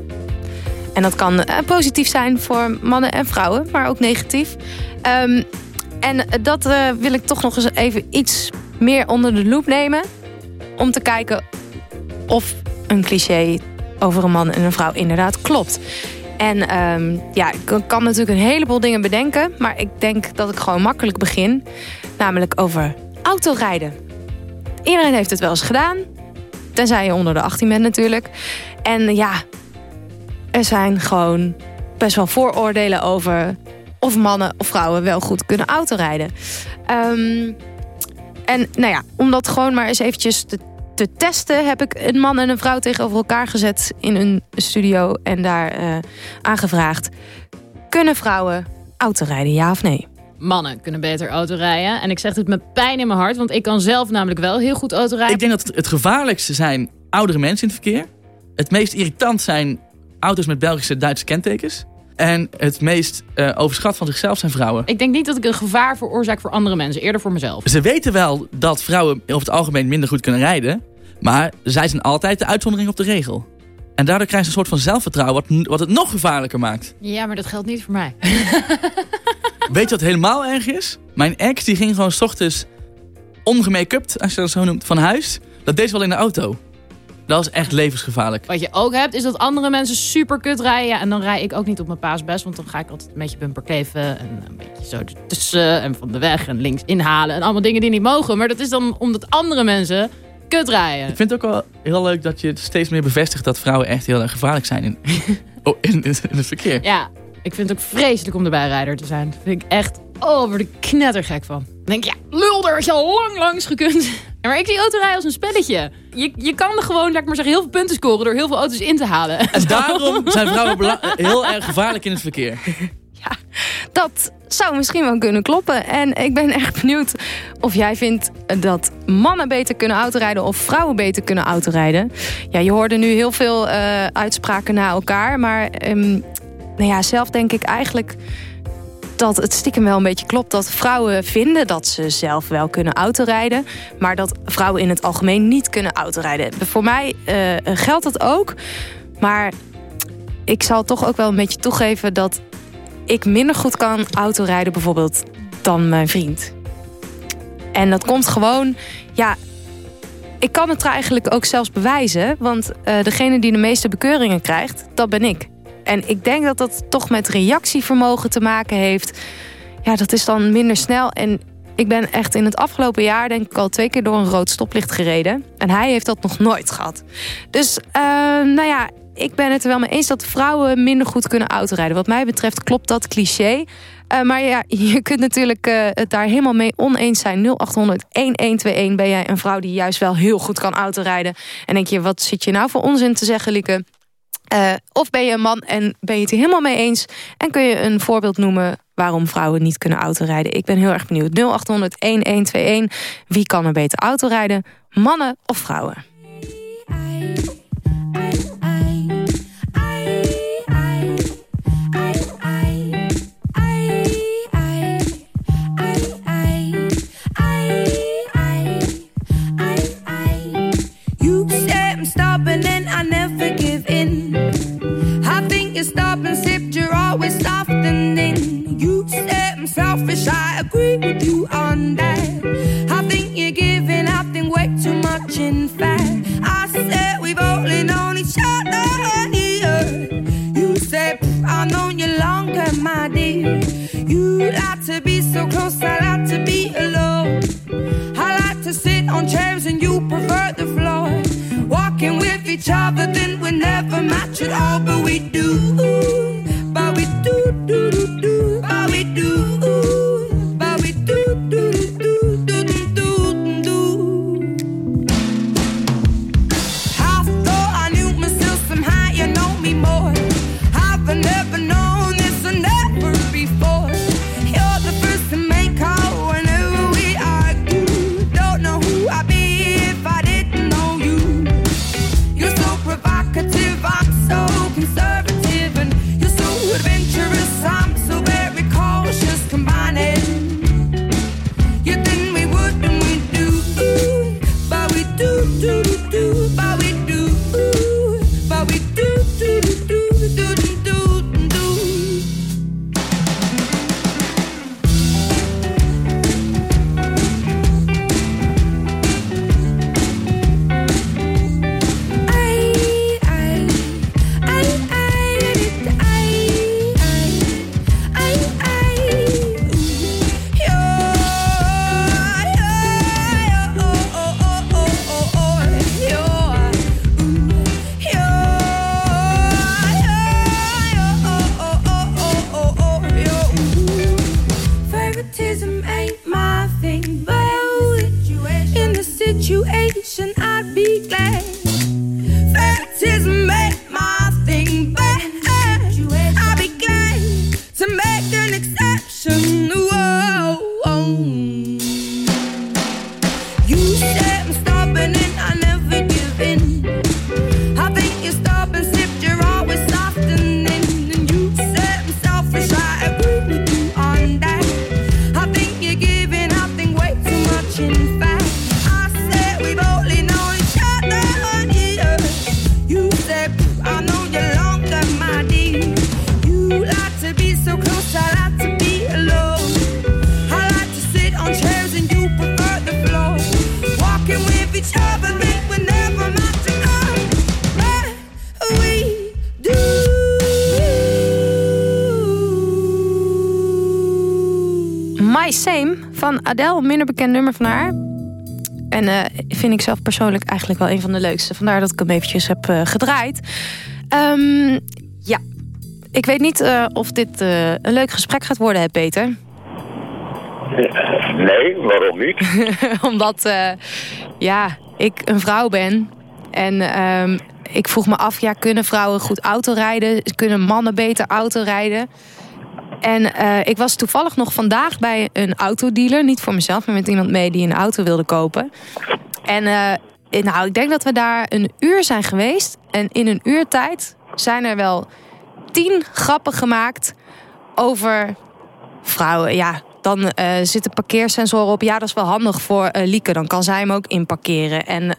En dat kan eh, positief zijn voor mannen en vrouwen, maar ook negatief. Ehm, en dat eh, wil ik toch nog eens even iets meer onder de loep nemen. Om te kijken of een cliché over een man en een vrouw inderdaad klopt. En ehm, ja, ik kan- natuurlijk een heleboel dingen bedenken. Maar ik denk dat ik gewoon makkelijk begin. Namelijk over autorijden. Iedereen heeft het wel eens gedaan. Tenzij je onder de 18 bent natuurlijk. En ja, er zijn gewoon best wel vooroordelen over... of mannen of vrouwen wel goed kunnen autorijden. Ehm, en nou ja, om dat gewoon maar eens eventjes te, te testen... heb ik een man en een vrouw tegenover elkaar gezet in een studio... en daar eh, aangevraagd... kunnen vrouwen autorijden, ja of nee? Mannen kunnen beter autorijden. En ik zeg dit met pijn in mijn hart, want ik kan zelf namelijk wel heel goed autorijden. Ik denk dat het, het gevaarlijkste zijn oudere mensen in het verkeer. Het meest irritant zijn auto's met Belgische Duitse kentekens. En het meest eh, overschat van zichzelf zijn vrouwen. Ik denk niet dat ik een gevaar veroorzaak voor andere mensen, eerder voor mezelf. Ze weten wel dat vrouwen over het algemeen minder goed kunnen rijden. Maar zij zijn altijd de uitzondering op de regel. En daardoor krijgen ze een soort van zelfvertrouwen wat, wat het nog gevaarlijker maakt. Ja, maar dat geldt niet voor mij. (laughs) Weet je wat helemaal erg is? Mijn ex die ging gewoon 's ochtends ongemake-upt, als je dat zo noemt, van huis. Dat deed ze wel in de auto. Dat was echt levensgevaarlijk. Wat je ook hebt, is dat andere mensen super kut rijden. En dan rij ik ook niet op mijn paasbest. Want dan ga ik altijd een beetje bumper kleven. En een beetje zo ertussen. En van de weg. En links inhalen. En allemaal dingen die niet mogen. Maar dat is dan omdat andere mensen kut rijden. Ik vind het ook wel heel leuk dat je het steeds meer bevestigt dat vrouwen echt heel erg gevaarlijk zijn in, (laughs) oh, in, in het verkeer. Ja, ik vind het ook vreselijk om de bijrijder te zijn. Dat vind ik echt, oh, word ik knettergek van. Dan denk ik, ja, lul, daar had je al lang langs gekund. Ja, (laughs) maar ik zie autorijden als een spelletje. Je, je kan er gewoon, laat ik maar zeggen, heel veel punten scoren door heel veel auto's in te halen. En daarom zijn vrouwen heel erg gevaarlijk in het verkeer. (laughs) Dat zou misschien wel kunnen kloppen. En ik ben echt benieuwd of jij vindt dat mannen beter kunnen autorijden of vrouwen beter kunnen autorijden. Ja, je hoorde nu heel veel eh, uitspraken na elkaar. Maar ehm, nou ja, zelf denk ik eigenlijk dat het stiekem wel een beetje klopt dat vrouwen vinden dat ze zelf wel kunnen autorijden, maar dat vrouwen in het algemeen niet kunnen autorijden. Voor mij eh, geldt dat ook, maar ik zal toch ook wel een beetje toegeven dat ik minder goed kan autorijden bijvoorbeeld dan mijn vriend. En dat komt gewoon, ja, ik kan het eigenlijk ook zelfs bewijzen, want eh, degene die de meeste bekeuringen krijgt, dat ben ik. En ik denk dat dat toch met reactievermogen te maken heeft. Ja, dat is dan minder snel. En ik ben echt in het afgelopen jaar denk ik al twee keer door een rood stoplicht gereden. En hij heeft dat nog nooit gehad. Dus, eh, nou ja, ik ben het er wel mee eens dat vrouwen minder goed kunnen autorijden. Wat mij betreft klopt dat cliché. Eh, maar ja, (laughs) je kunt natuurlijk eh, het daar helemaal mee oneens zijn. 0800 1121 ben jij een vrouw die juist wel heel goed kan autorijden. En denk je, wat zit je nou voor onzin te zeggen, Lieke? Eh, of ben je een man en ben je het er helemaal mee eens? En kun je een voorbeeld noemen waarom vrouwen niet kunnen autorijden? Ik ben heel erg benieuwd. 0800 1121. Wie kan er beter autorijden? Mannen of vrouwen? Adele, een minder bekend nummer van haar. En eh, vind ik zelf persoonlijk eigenlijk wel een van de leukste. Vandaar dat ik hem eventjes heb eh, gedraaid. Ehm, ja, ik weet niet eh, of dit een leuk gesprek gaat worden, hè, Peter. Nee, waarom niet? (laughs) Omdat ja, ik een vrouw ben. En ehm, ik vroeg me af, ja, kunnen vrouwen goed autorijden? Kunnen mannen beter autorijden? En eh, ik was toevallig nog vandaag bij een autodealer. Niet voor mezelf, maar met iemand mee die een auto wilde kopen. En eh, nou, ik denk dat we daar een uur zijn geweest. En in een uur tijd zijn er wel tien grappen gemaakt over vrouwen. Ja, dan eh, zitten parkeersensoren op. Ja, dat is wel handig voor Lieke. Dan kan zij hem ook inparkeren. En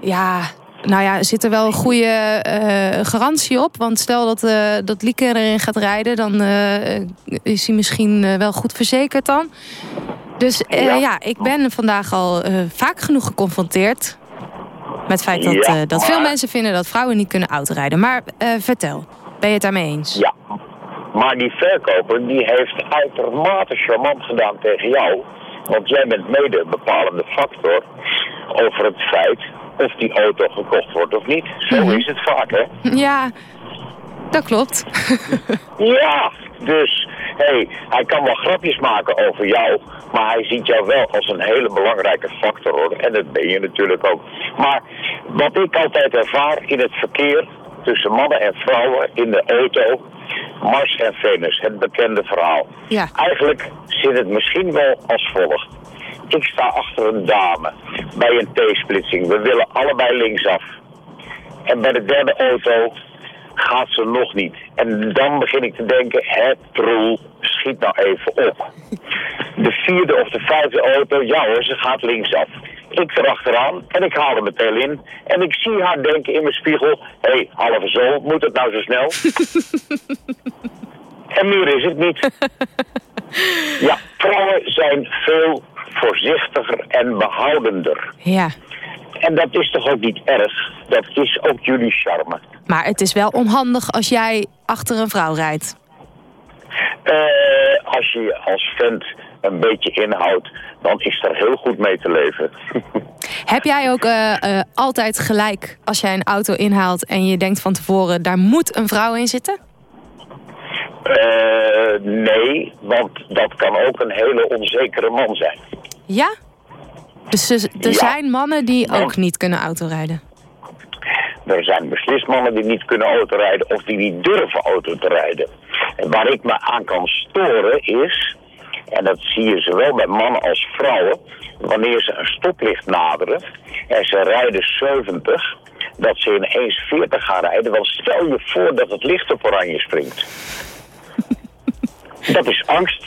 ja, nou ja, zit er wel een goede eh, garantie op. Want stel dat, eh, dat Lieke erin gaat rijden... dan eh, is hij misschien wel goed verzekerd dan. Dus eh, ja. ik ben vandaag al vaak genoeg geconfronteerd... met het feit dat, Ja, dat veel mensen vinden dat vrouwen niet kunnen autorijden. Maar vertel, ben je het daarmee eens? Ja. Maar die verkoper die heeft uitermate charmant gedaan tegen jou. Want jij bent mede een bepalende factor over het feit of die auto gekocht wordt of niet. Zo Mhm. is het vaak, hè? Ja, dat klopt. (laughs) Ja, dus hey, hij kan wel grapjes maken over jou, maar hij ziet jou wel als een hele belangrijke factor hoor. En dat ben je natuurlijk ook. Maar wat ik altijd ervaar in het verkeer tussen mannen en vrouwen in de auto, Mars en Venus, het bekende verhaal. Ja. Eigenlijk zit het misschien wel als volgt. Ik sta achter een dame bij een T-splitsing. We willen allebei linksaf. En bij de derde auto gaat ze nog niet. En dan begin ik te denken, hè, troel, schiet nou even op. De vierde of de vijfde auto, ja hoor, ze gaat linksaf. Ik erachteraan en ik haal er meteen in. En ik zie haar denken in mijn spiegel, hé, hey, halve zo, moet het nou zo snel? (laughs) en meer is het niet. (laughs) Ja, vrouwen zijn veel voorzichtiger en behoudender. Ja, En dat is toch ook niet erg? Dat is ook jullie charme. maar het is wel onhandig als jij achter een vrouw rijdt. Eh, als je je als vent een beetje inhoudt, dan is er heel goed mee te leven. (laughs) Heb jij ook eh, eh, altijd gelijk als jij een auto inhaalt en je denkt van tevoren, daar moet een vrouw in zitten? Nee, want dat kan ook een hele onzekere man zijn. Ja? Dus er, er Ja. zijn mannen die ook niet kunnen autorijden. Er zijn beslist mannen die niet kunnen autorijden of die niet durven auto te rijden. En waar ik me aan kan storen is, en dat zie je zowel bij mannen als vrouwen, wanneer ze een stoplicht naderen en ze rijden 70, dat ze ineens 40 gaan rijden. Want stel je voor dat het licht op oranje springt. (laughs) dat is angst.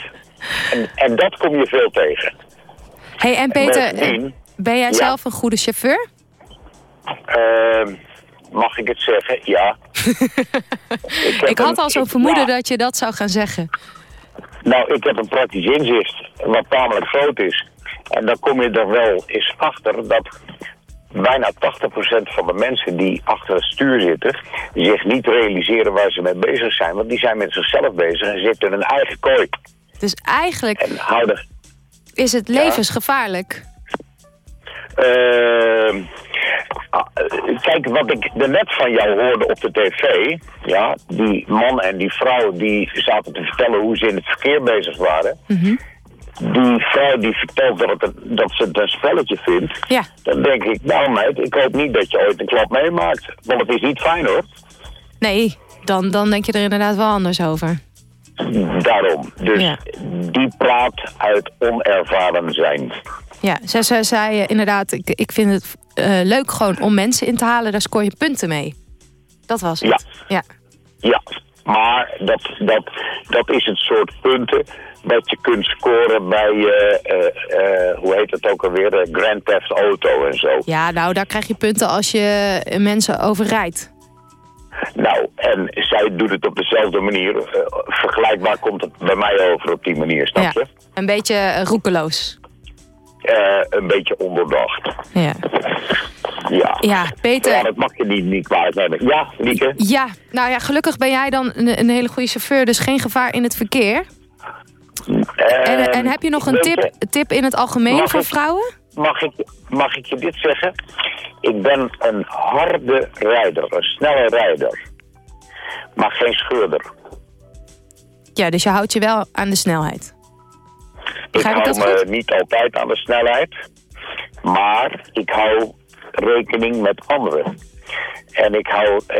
En, en dat kom je veel tegen. Hey, en Peter, eh, bovendien- ben jij Ja. zelf een goede chauffeur? Ehm, mag ik het zeggen? Ja. (laughs) Ik had een- al zo'n vermoeden ja. dat je dat zou gaan zeggen. Nou, ik heb een praktisch inzicht wat tamelijk groot is. En dan kom je er wel eens achter dat bijna 80% van de mensen die achter het stuur zitten... zich niet realiseren waar ze mee bezig zijn. Want die zijn met zichzelf bezig en zitten in hun eigen kooi. Dus eigenlijk En houden... is het levensgevaarlijk. Ehm, Ah, kijk, wat ik net van jou hoorde op de tv, ja, die man en die vrouw die zaten te vertellen hoe ze in het verkeer bezig waren. Die vrouw die vertelt dat, het, dat ze het een spelletje vindt. Ja. Dan denk ik, nou meid, ik hoop niet dat je ooit een klap meemaakt. Want het is niet fijn hoor. Nee, dan, dan denk je er inderdaad wel anders over. Daarom. Dus Ja. die praat uit onervaren zijn. Ja, zij ze zei eh, inderdaad, ik, ik vind het eh, leuk gewoon om mensen in te halen. Daar scoor je punten mee. Dat was het. Ja. Ja, maar dat, dat, dat is het soort punten dat je kunt scoren bij, eh, hoe heet het ook alweer, Grand Theft Auto en zo. ja, nou, daar krijg je punten als je mensen overrijdt. Nou, en zij doet het op dezelfde manier. eh, vergelijkbaar komt het bij mij over op die manier, snap Ja. je? Een beetje eh, roekeloos. Eh, een beetje ondoordacht. Ja. Ja. Ja, Peter. Ja, dat mag je niet, niet kwalijk nemen. Ja, Lieke? Ja, nou ja, gelukkig ben jij dan een, een hele goede chauffeur, dus geen gevaar in het verkeer. En, Eh, en heb je nog een tip, tip in het algemeen voor vrouwen? Mag ik, mag ik je dit zeggen? Ik ben een harde rijder, een snelle rijder. Maar geen scheurder. Ja, dus je houdt je wel aan de snelheid. Ik hou dat me goed? niet altijd aan de snelheid. Maar ik hou rekening met anderen. En ik hou... eh,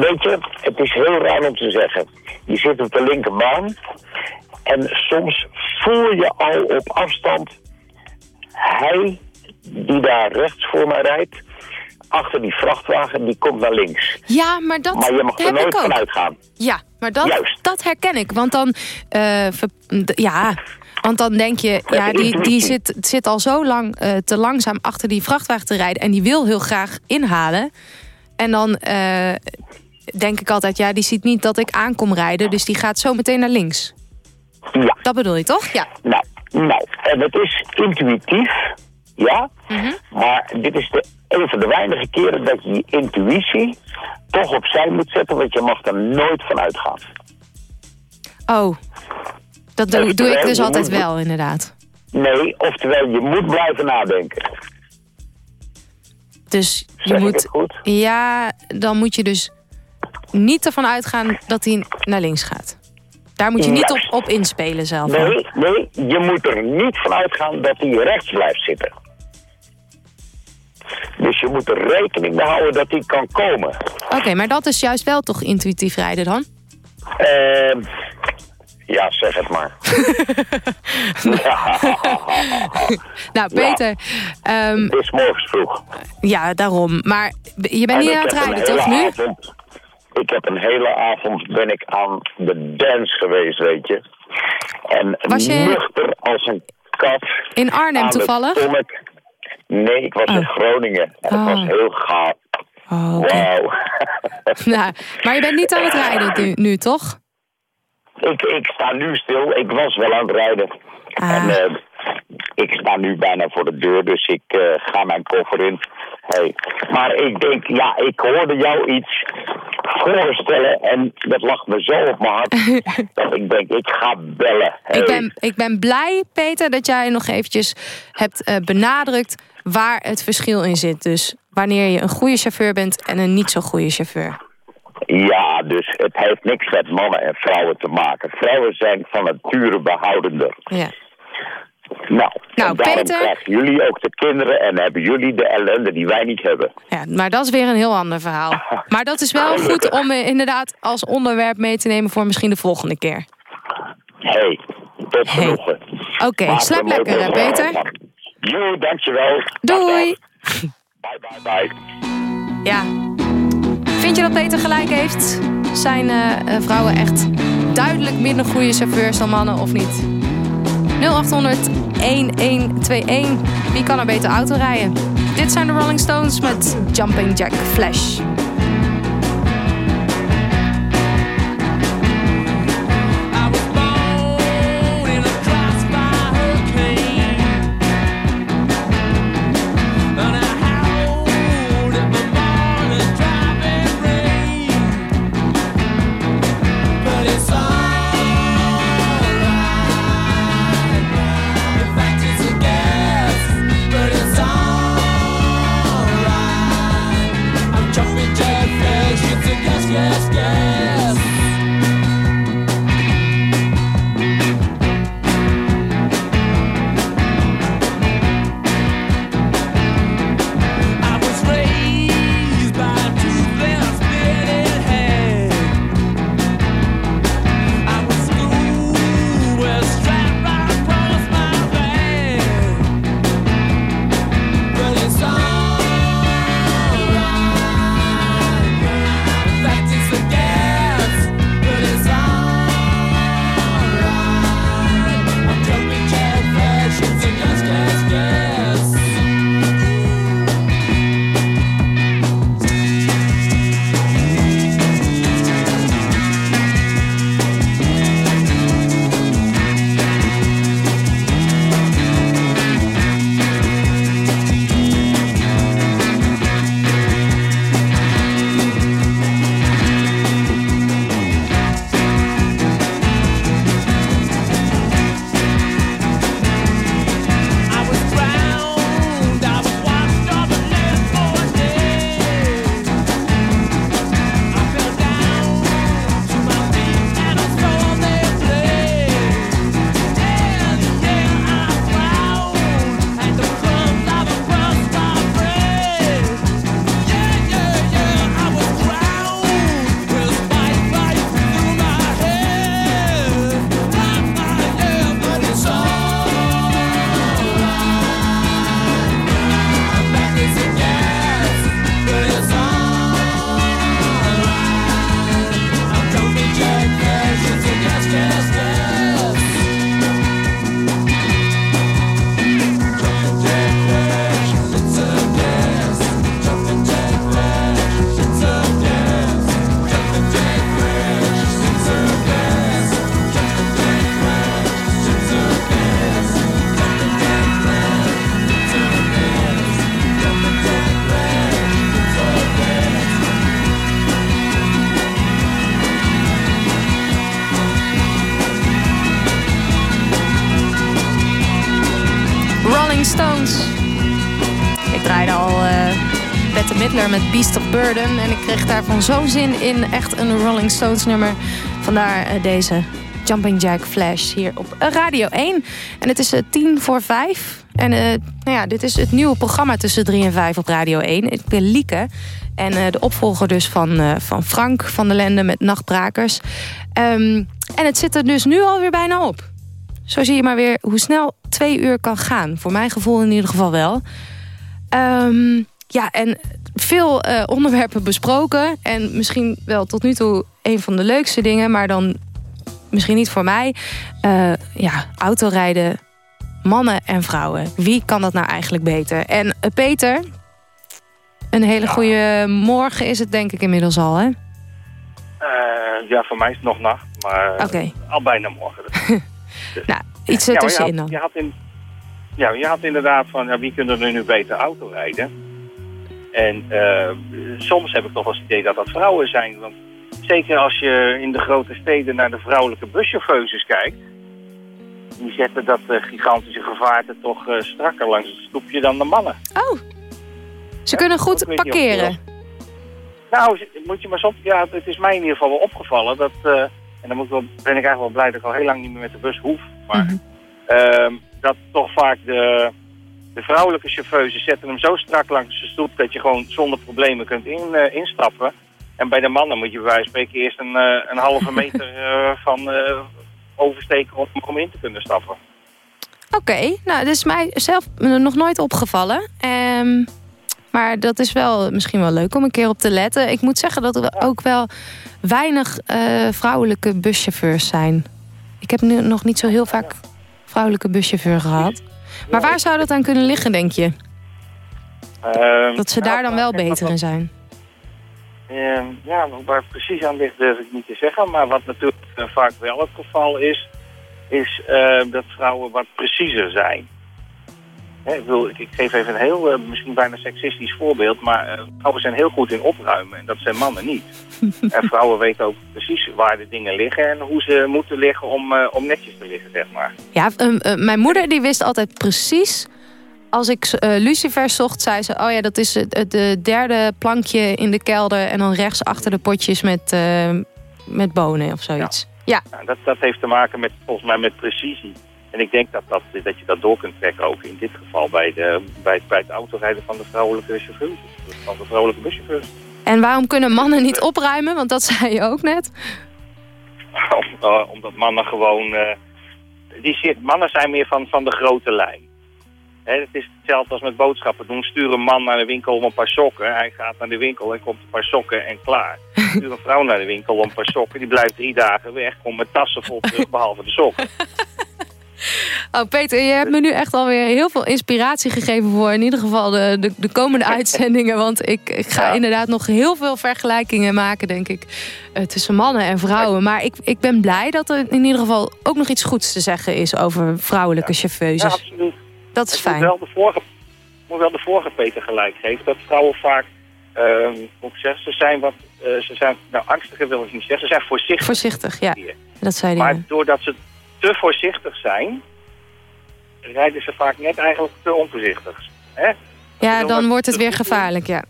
weet je, het is heel raar om te zeggen. Je zit op de linkerbaan. En soms voel je al op afstand... Hij die daar rechts voor mij rijdt... achter die vrachtwagen, die komt naar links. Ja, maar dat maar je mag er nooit vanuit gaan. Ja, maar dat, Juist. dat herken ik. Want dan, eh, ja, want dan denk je, ja, die, die zit, zit al zo lang eh, te langzaam achter die vrachtwagen te rijden. En die wil heel graag inhalen. En dan eh, denk ik altijd, ja, die ziet niet dat ik aankom rijden. Dus die gaat zo meteen naar links. Ja. Dat bedoel je toch? Ja. Nou, nou, en het is intuïtief, ja. Maar dit is de, een van de weinige keren dat je die intuïtie toch opzij moet zetten, want je mag er nooit van uitgaan. Oh, dat doe, doe ik dus je altijd moet- wel, inderdaad. Nee, oftewel, je moet blijven nadenken. Dus je Zeg moet. Ja, dan moet je dus niet ervan uitgaan dat hij naar links gaat. Daar moet je niet op, inspelen zelf. Nee, nee, je moet er niet van uitgaan dat hij rechts blijft zitten. Dus je moet er rekening mee houden dat hij kan komen. Oké, maar dat is juist wel toch intuïtief rijden dan? Ehm ja, zeg het maar. (laughs) (laughs) Nou, Peter, ehm, Het is morgens vroeg. ja, daarom. Maar je bent En niet aan het rijden, toch nu? avond- ik heb een hele avond ben ik aan de dance geweest, weet je. En Was je- nuchter als een kat. In Arnhem toevallig? tonic. Nee, ik was in Groningen. En Oh. het was heel gaaf. Oh. (laughs) (laughs) Nou, maar je bent niet aan het rijden nu, nu toch? ik, ik sta nu stil. Ik was wel aan het rijden. Ah. En eh, ik sta nu bijna voor de deur, dus ik eh, ga mijn koffer in. Hey. Maar ik denk, ja, ik hoorde jou iets voorstellen en dat lag me zo op mijn hart. (laughs) dat ik denk, ik ga bellen. Hey. Ik ben, ik ben blij, Peter, dat jij nog eventjes hebt eh, benadrukt waar het verschil in zit. Dus wanneer je een goede chauffeur bent en een niet zo goede chauffeur. Ja, dus het heeft niks met mannen en vrouwen te maken. Vrouwen zijn van nature behoudender. Ja. Nou, Nou, daarom Peter- krijgen jullie ook de kinderen en hebben jullie de ellende die wij niet hebben. ja, maar dat is weer een heel ander verhaal. (laughs) Maar dat is wel goed om eh, inderdaad als onderwerp mee te nemen voor misschien de volgende keer. hey, tot genoegen. Oké, slaap er lekker hè, Peter. Jo, dankjewel. Doei. (laughs) Bye, bye, bye. Ja. Vind je dat Peter gelijk heeft? Zijn eh, eh, vrouwen echt duidelijk minder goede chauffeurs dan mannen of niet? 0800 1121. Wie kan er beter auto rijden? Dit zijn de Rolling Stones met Jumping Jack Flash. En ik kreeg daarvan zo'n zin in echt een Rolling Stones nummer. Vandaar eh, deze Jumping Jack Flash hier op Radio 1. En het is eh, tien voor vijf. En eh, nou ja, dit is het nieuwe programma tussen 3 en 5 op Radio 1. Ik ben Lieke. En de opvolger dus van, van Frank van der Lende met Nachtbrakers. Ehm, en het zit er dus nu alweer bijna op. Zo zie je maar weer hoe snel twee uur kan gaan. Voor mijn gevoel in ieder geval wel. Ehm, ja, en veel eh, onderwerpen besproken. En misschien wel tot nu toe een van de leukste dingen. Maar dan misschien niet voor mij. Eh, ja, autorijden, mannen en vrouwen. Wie kan dat nou eigenlijk beter? En eh, Peter, een hele goede morgen is het denk ik inmiddels al, hè? Ja, voor mij is het nog nacht, maar al bijna morgen. (laughs) Nou, iets Ja, ertussenin je had, dan. je had in, ja, je had inderdaad van, ja, wie kunnen er nu beter auto rijden? En eh, soms heb ik toch wel het idee dat dat vrouwen zijn. Want zeker als je in de grote steden naar de vrouwelijke buschauffeurs kijkt... die zetten dat eh, gigantische gevaarte toch eh, strakker langs het stoepje dan de mannen. Oh, ze kunnen goed parkeren. Nou, moet je maar soms... Ja, het is mij in ieder geval wel opgevallen dat... en dan moet ik wel, ben ik eigenlijk wel blij dat ik al heel lang niet meer met de bus hoef. Maar Mhm. ehm, dat toch vaak de, de vrouwelijke chauffeurs zetten hem zo strak langs de stoep... dat je gewoon zonder problemen kunt in, eh, instappen. En bij de mannen moet je bij wijze van spreken eerst een, eh, een halve (laughs) meter eh, van eh, oversteken om, om in te kunnen stappen. Oké, nou, dat is mij zelf nog nooit opgevallen. Ehm, maar dat is wel misschien wel leuk om een keer op te letten. Ik moet zeggen dat er ook wel weinig eh, vrouwelijke buschauffeurs zijn. Ik heb nu nog niet zo heel vaak vrouwelijke buschauffeur gehad. Maar waar zou dat aan kunnen liggen, denk je? Ehm, Dat ze nou, daar dan wel kijk, wat- beter in zijn. Ehm, ja, waar het precies aan ligt durf ik niet te zeggen. Maar wat natuurlijk eh, vaak wel het geval is, is eh, dat vrouwen wat preciezer zijn. Hè, ik, bedoel, ik, ik geef even een heel, eh, misschien bijna seksistisch voorbeeld, maar eh, vrouwen zijn heel goed in opruimen en dat zijn mannen niet. (laughs) en vrouwen weten ook precies waar de dingen liggen en hoe ze moeten liggen om, eh, om netjes te liggen, zeg maar. Ja, ehm, eh, mijn moeder die wist altijd precies... Als ik lucifers zocht, zei ze... oh ja, dat is het, het de derde plankje in de kelder... en dan rechts achter de potjes met, met bonen of zoiets. Ja. Nou, dat, dat heeft te maken met, volgens mij met precisie. En ik denk dat, dat, dat je dat door kunt trekken ook in dit geval bij, de, bij, bij het autorijden van de vrouwelijke chauffeurs. Van de vrouwelijke buschauffeurs. En waarom kunnen mannen niet opruimen? Want dat (laughs) zei je ook net. Om- eh, omdat mannen gewoon... eh, die mannen zijn meer van, van de grote lijn. Het is hetzelfde als met boodschappen doen. Stuur een man naar de winkel om een paar sokken. Hij gaat naar de winkel en komt een paar sokken en klaar. (laughs) Stuur een vrouw naar de winkel om een paar sokken. Die blijft drie dagen weg. Komt met tassen vol terug, behalve de sokken. (laughs) Oh, Peter, je hebt me nu echt alweer heel veel inspiratie gegeven... voor in ieder geval de, de, de komende (laughs) uitzendingen. Want ik, ik ga inderdaad nog heel veel vergelijkingen maken, denk ik... eh, tussen mannen en vrouwen. Maar ik, ik ben blij dat er in ieder geval ook nog iets goeds te zeggen is... over vrouwelijke chauffeurs. Ja, absoluut. Dat is Ik moet fijn. wel de vorige, moet wel de vorige Peter gelijk geven. Dat vrouwen vaak, hoe ik zeg, ze zijn wat, eh, ze zijn, nou angstiger wil ik niet zeggen, ze zijn voorzichtig. Voorzichtig, ja. Dat zei hij. Maar doordat ze te voorzichtig zijn, rijden ze vaak net eigenlijk te onvoorzichtig. Hè? Ja, dan wordt het weer gevaarlijk, ja.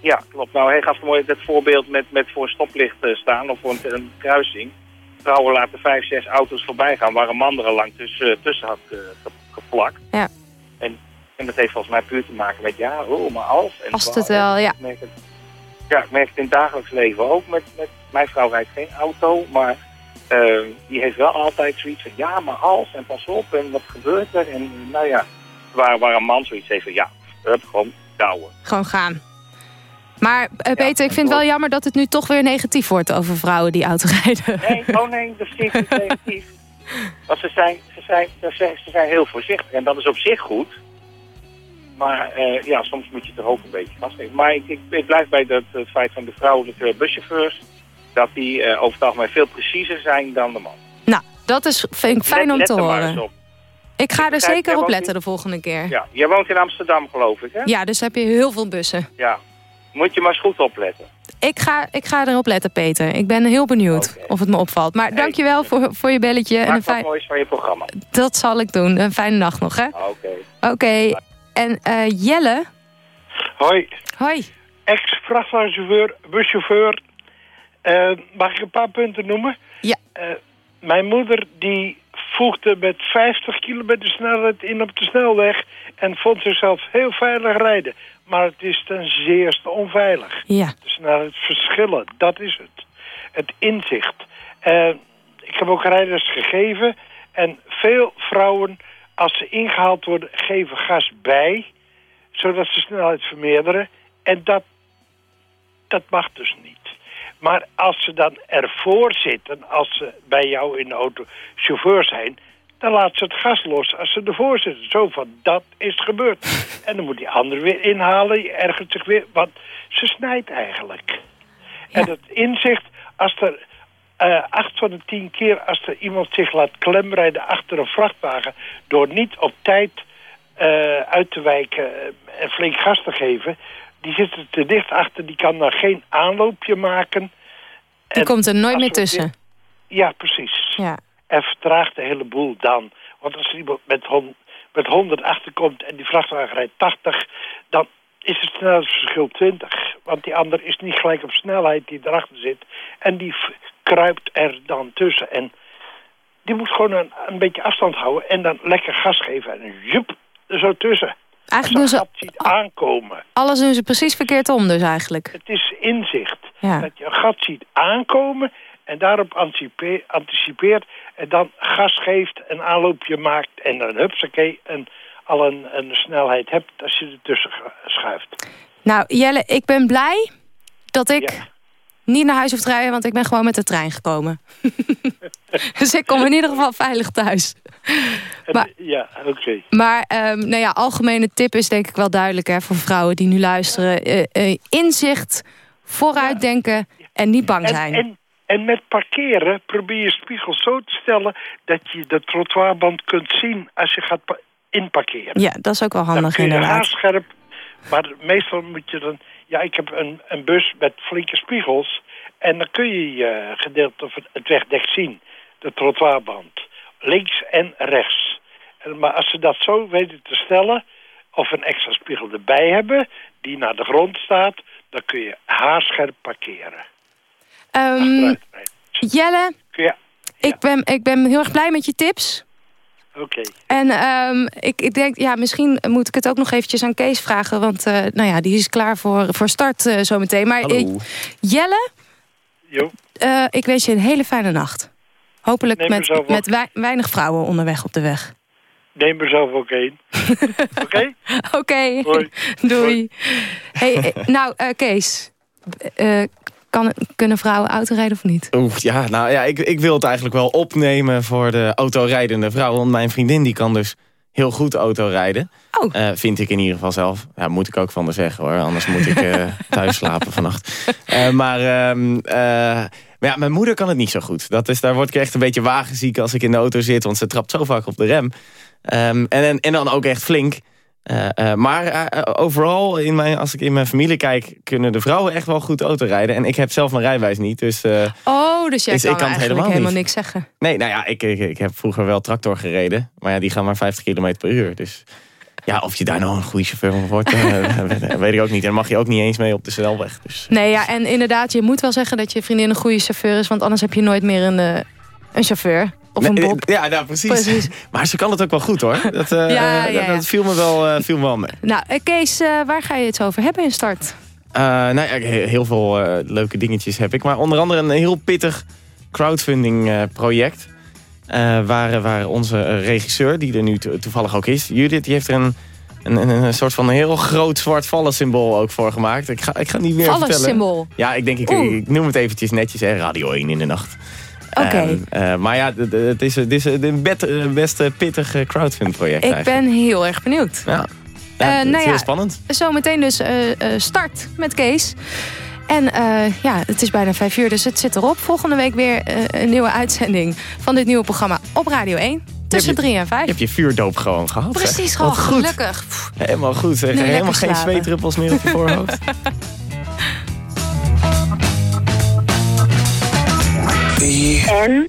Ja, klopt. Nou, hij gaf mooi het voorbeeld met, met voor een stoplicht eh, staan of voor een, een kruising. Vrouwen laten vijf, zes auto's voorbij gaan waar een man er al lang tussen, tussen had eh, ge- geplakt. Ja. En, en dat heeft volgens mij puur te maken met ja, oh, maar als. En wel, het wel, ja. Ik merk het, ja, ik merk het in het dagelijks leven ook. Met, met, mijn vrouw rijdt geen auto, maar eh, die heeft wel altijd zoiets van ja, maar als en pas op en wat gebeurt er? En nou ja, waar, waar een man zoiets heeft van ja, hup, gewoon douwen. Gewoon gaan. Maar eh, Peter, ik vind het wel jammer dat het nu toch weer negatief wordt over vrouwen die autorijden. Nee, oh nee, dat is niet negatief. (laughs) Want ze zijn, ze, zijn, ze, zijn, ze zijn heel voorzichtig en dat is op zich goed. Maar eh, ja, soms moet je er ook een beetje vastnemen. Maar ik, ik, ik blijf bij dat, het feit van de vrouwelijke buschauffeurs... dat die eh, over het algemeen veel preciezer zijn dan de man. Nou, dat is, vind ik fijn Let- om let te maar eens horen. op. Ik ga er begrijp, zeker op letten in- de volgende keer. Ja, jij woont in Amsterdam geloof ik, hè? Ja, dus heb je heel veel bussen. Ja. Moet je maar eens goed opletten. Ik ga, ik ga erop letten, Peter. Ik ben heel benieuwd of het me opvalt. Maar dankjewel voor, voor je belletje. En een wat fijn, moois van je programma. dat zal ik doen. Een fijne nacht nog, hè? Oké. Oké, en eh, Jelle? Hoi. Hoi. Ex-vrachtwagenchauffeur, buschauffeur. Eh, mag ik een paar punten noemen? Ja. Eh, mijn moeder die voegde met 50 kilometer snelheid in op de snelweg... en vond zichzelf heel veilig rijden. Maar het is ten zeerste onveilig. Ja. De snelheidsverschillen, dat is het. Het inzicht. Eh, ik heb ook rijders gegeven. En veel vrouwen, als ze ingehaald worden, geven gas bij. Zodat ze snelheid vermeerderen. En dat, dat mag dus niet. Maar als ze dan ervoor zitten, als ze bij jou in de auto chauffeur zijn... dan laat ze het gas los als ze ervoor zitten. Zo van, dat is gebeurd. (laughs) En dan moet die ander weer inhalen, ergert zich weer. Want ze snijdt eigenlijk. En het inzicht, als er eh, acht van de tien keer... als er iemand zich laat klemrijden achter een vrachtwagen... door niet op tijd eh, uit te wijken en flink gas te geven... die zit er te dicht achter, die kan dan geen aanloopje maken... Die En komt er nooit meer tussen. Ja, precies. Ja. En vertraagt de hele boel dan. Want als iemand met, hon- met 100 achterkomt en die vrachtwagen rijdt 80... dan is het snelheidsverschil 20. Want die ander is niet gelijk op snelheid die erachter zit. En die kruipt er dan tussen. En die moet gewoon een, een beetje afstand houden... en dan lekker gas geven. En joep, er zo tussen. Eigenlijk doen ze ziet aankomen. alles doen ze precies verkeerd om dus eigenlijk. Het is inzicht. Ja. Dat je een gat ziet aankomen en daarop anticipe- anticipeert... en dan gas geeft, een aanloopje maakt en dan hupsakee... en al een, een snelheid hebt als je ertussen schuift. Nou Jelle, ik ben blij dat ik niet naar huis te rijden... want ik ben gewoon met de trein gekomen. (laughs) dus ik kom in ieder geval veilig thuis. En, Maar- ja, oké. Maar ehm, nou ja, algemene tip is denk ik wel duidelijk hè, voor vrouwen die nu luisteren. Eh, eh, inzicht, vooruitdenken en niet bang En, zijn. en, en met parkeren probeer je spiegel zo te stellen... dat je de trottoirband kunt zien als je gaat pa- inparkeren. Ja, dat is ook wel Dan handig kun je inderdaad. haarscherp. Maar meestal moet je dan... Ja, ik heb een, een bus met flinke spiegels. En dan kun je je gedeelte van het wegdek zien. De trottoirband. Links en rechts. En, maar als ze dat zo weten te stellen... of een extra spiegel erbij hebben... die naar de grond staat... dan kun je haarscherp parkeren. Ehm, Jelle, Ja, ik, ben, ik ben heel erg blij met je tips. Oké. En ehm, ik, ik denk, ja, misschien moet ik het ook nog eventjes aan Kees vragen. Want eh, nou ja, die is klaar voor, voor start eh, zometeen. Maar Hallo. Jelle, Jo. eh, ik wens je een hele fijne nacht. Hopelijk Neem met, met wei- weinig vrouwen onderweg op de weg. Neem er zelf ook één. (laughs) Oké? Oké, Hoi. (laughs) doei. Hey, eh, nou, eh, Kees, eh, kan, kunnen vrouwen autorijden of niet? Oeh, ja, nou ja, ik, ik wil het eigenlijk wel opnemen voor de autorijdende vrouw. Want mijn vriendin die kan dus heel goed autorijden. Oh. Eh, vind ik in ieder geval zelf. Ja, moet ik ook van haar zeggen hoor. Anders moet ik eh, (laughs) thuis slapen vannacht. Eh, maar, ehm, eh, maar ja, mijn moeder kan het niet zo goed. Dat is, daar word ik echt een beetje wagenziek als ik in de auto zit. Want ze trapt zo vaak op de rem. Ehm, en, en, en dan ook echt flink. Eh, eh, maar eh, overal, in mijn, als ik in mijn familie kijk... kunnen de vrouwen echt wel goed autorijden. En ik heb zelf mijn rijbewijs niet. Dus Oh, dus jij Dus ik kan, kan het eigenlijk helemaal niks zeggen. Nee, nou ja, ik, ik, ik heb vroeger wel tractor gereden. Maar ja, die gaan maar 50 km per uur. Dus ja, of je daar nou een goede chauffeur van wordt, (laughs) weet- ik ook niet. En mag je ook niet eens mee op de snelweg. Dus Nee, ja, en inderdaad, je moet wel zeggen dat je vriendin een goede chauffeur is. Want anders heb je nooit meer een, een chauffeur. Of een Nee, bob. Ja, nou, precies. Precies. Maar ze kan het ook wel goed hoor. Dat, eh, Ja, (laughs) eh, ja, dat, viel me wel, eh, viel me wel mee. Nou, eh, Kees, eh, waar ga je het over hebben in start? Eh, nou ja, he- heel veel eh, leuke dingetjes heb ik. Maar onder andere een heel pittig crowdfunding eh, project. Eh, waar, waar onze eh, regisseur, die er nu to- toevallig ook is, Judith, die heeft er een, een, een, soort van heel groot zwart vallen-symbool ook voor gemaakt. Ik ga, ik ga niet meer vertellen. Vallen-symbool? Ja, ik denk, ik, ik noem het eventjes netjes, hè, Radio 1 in de nacht. Oké. Eh, maar ja, het is, het is een eh, best eh, pittig eh, crowdfund project Ik eigenlijk. ben heel erg benieuwd. Ja, ja nou is ja, heel spannend. Zometeen dus start met Kees. En ja, het is bijna vijf uur, dus het zit erop. Volgende week weer een nieuwe uitzending van dit nieuwe programma op Radio 1. Tussen Je hebt 3 en 5. Je hebt je vuurdoop gewoon gehad. Precies, gewoon goed. gelukkig. Pff, Helemaal goed. Zeg. Helemaal geen zweetruppels meer op je voorhoofd. (laughs) En?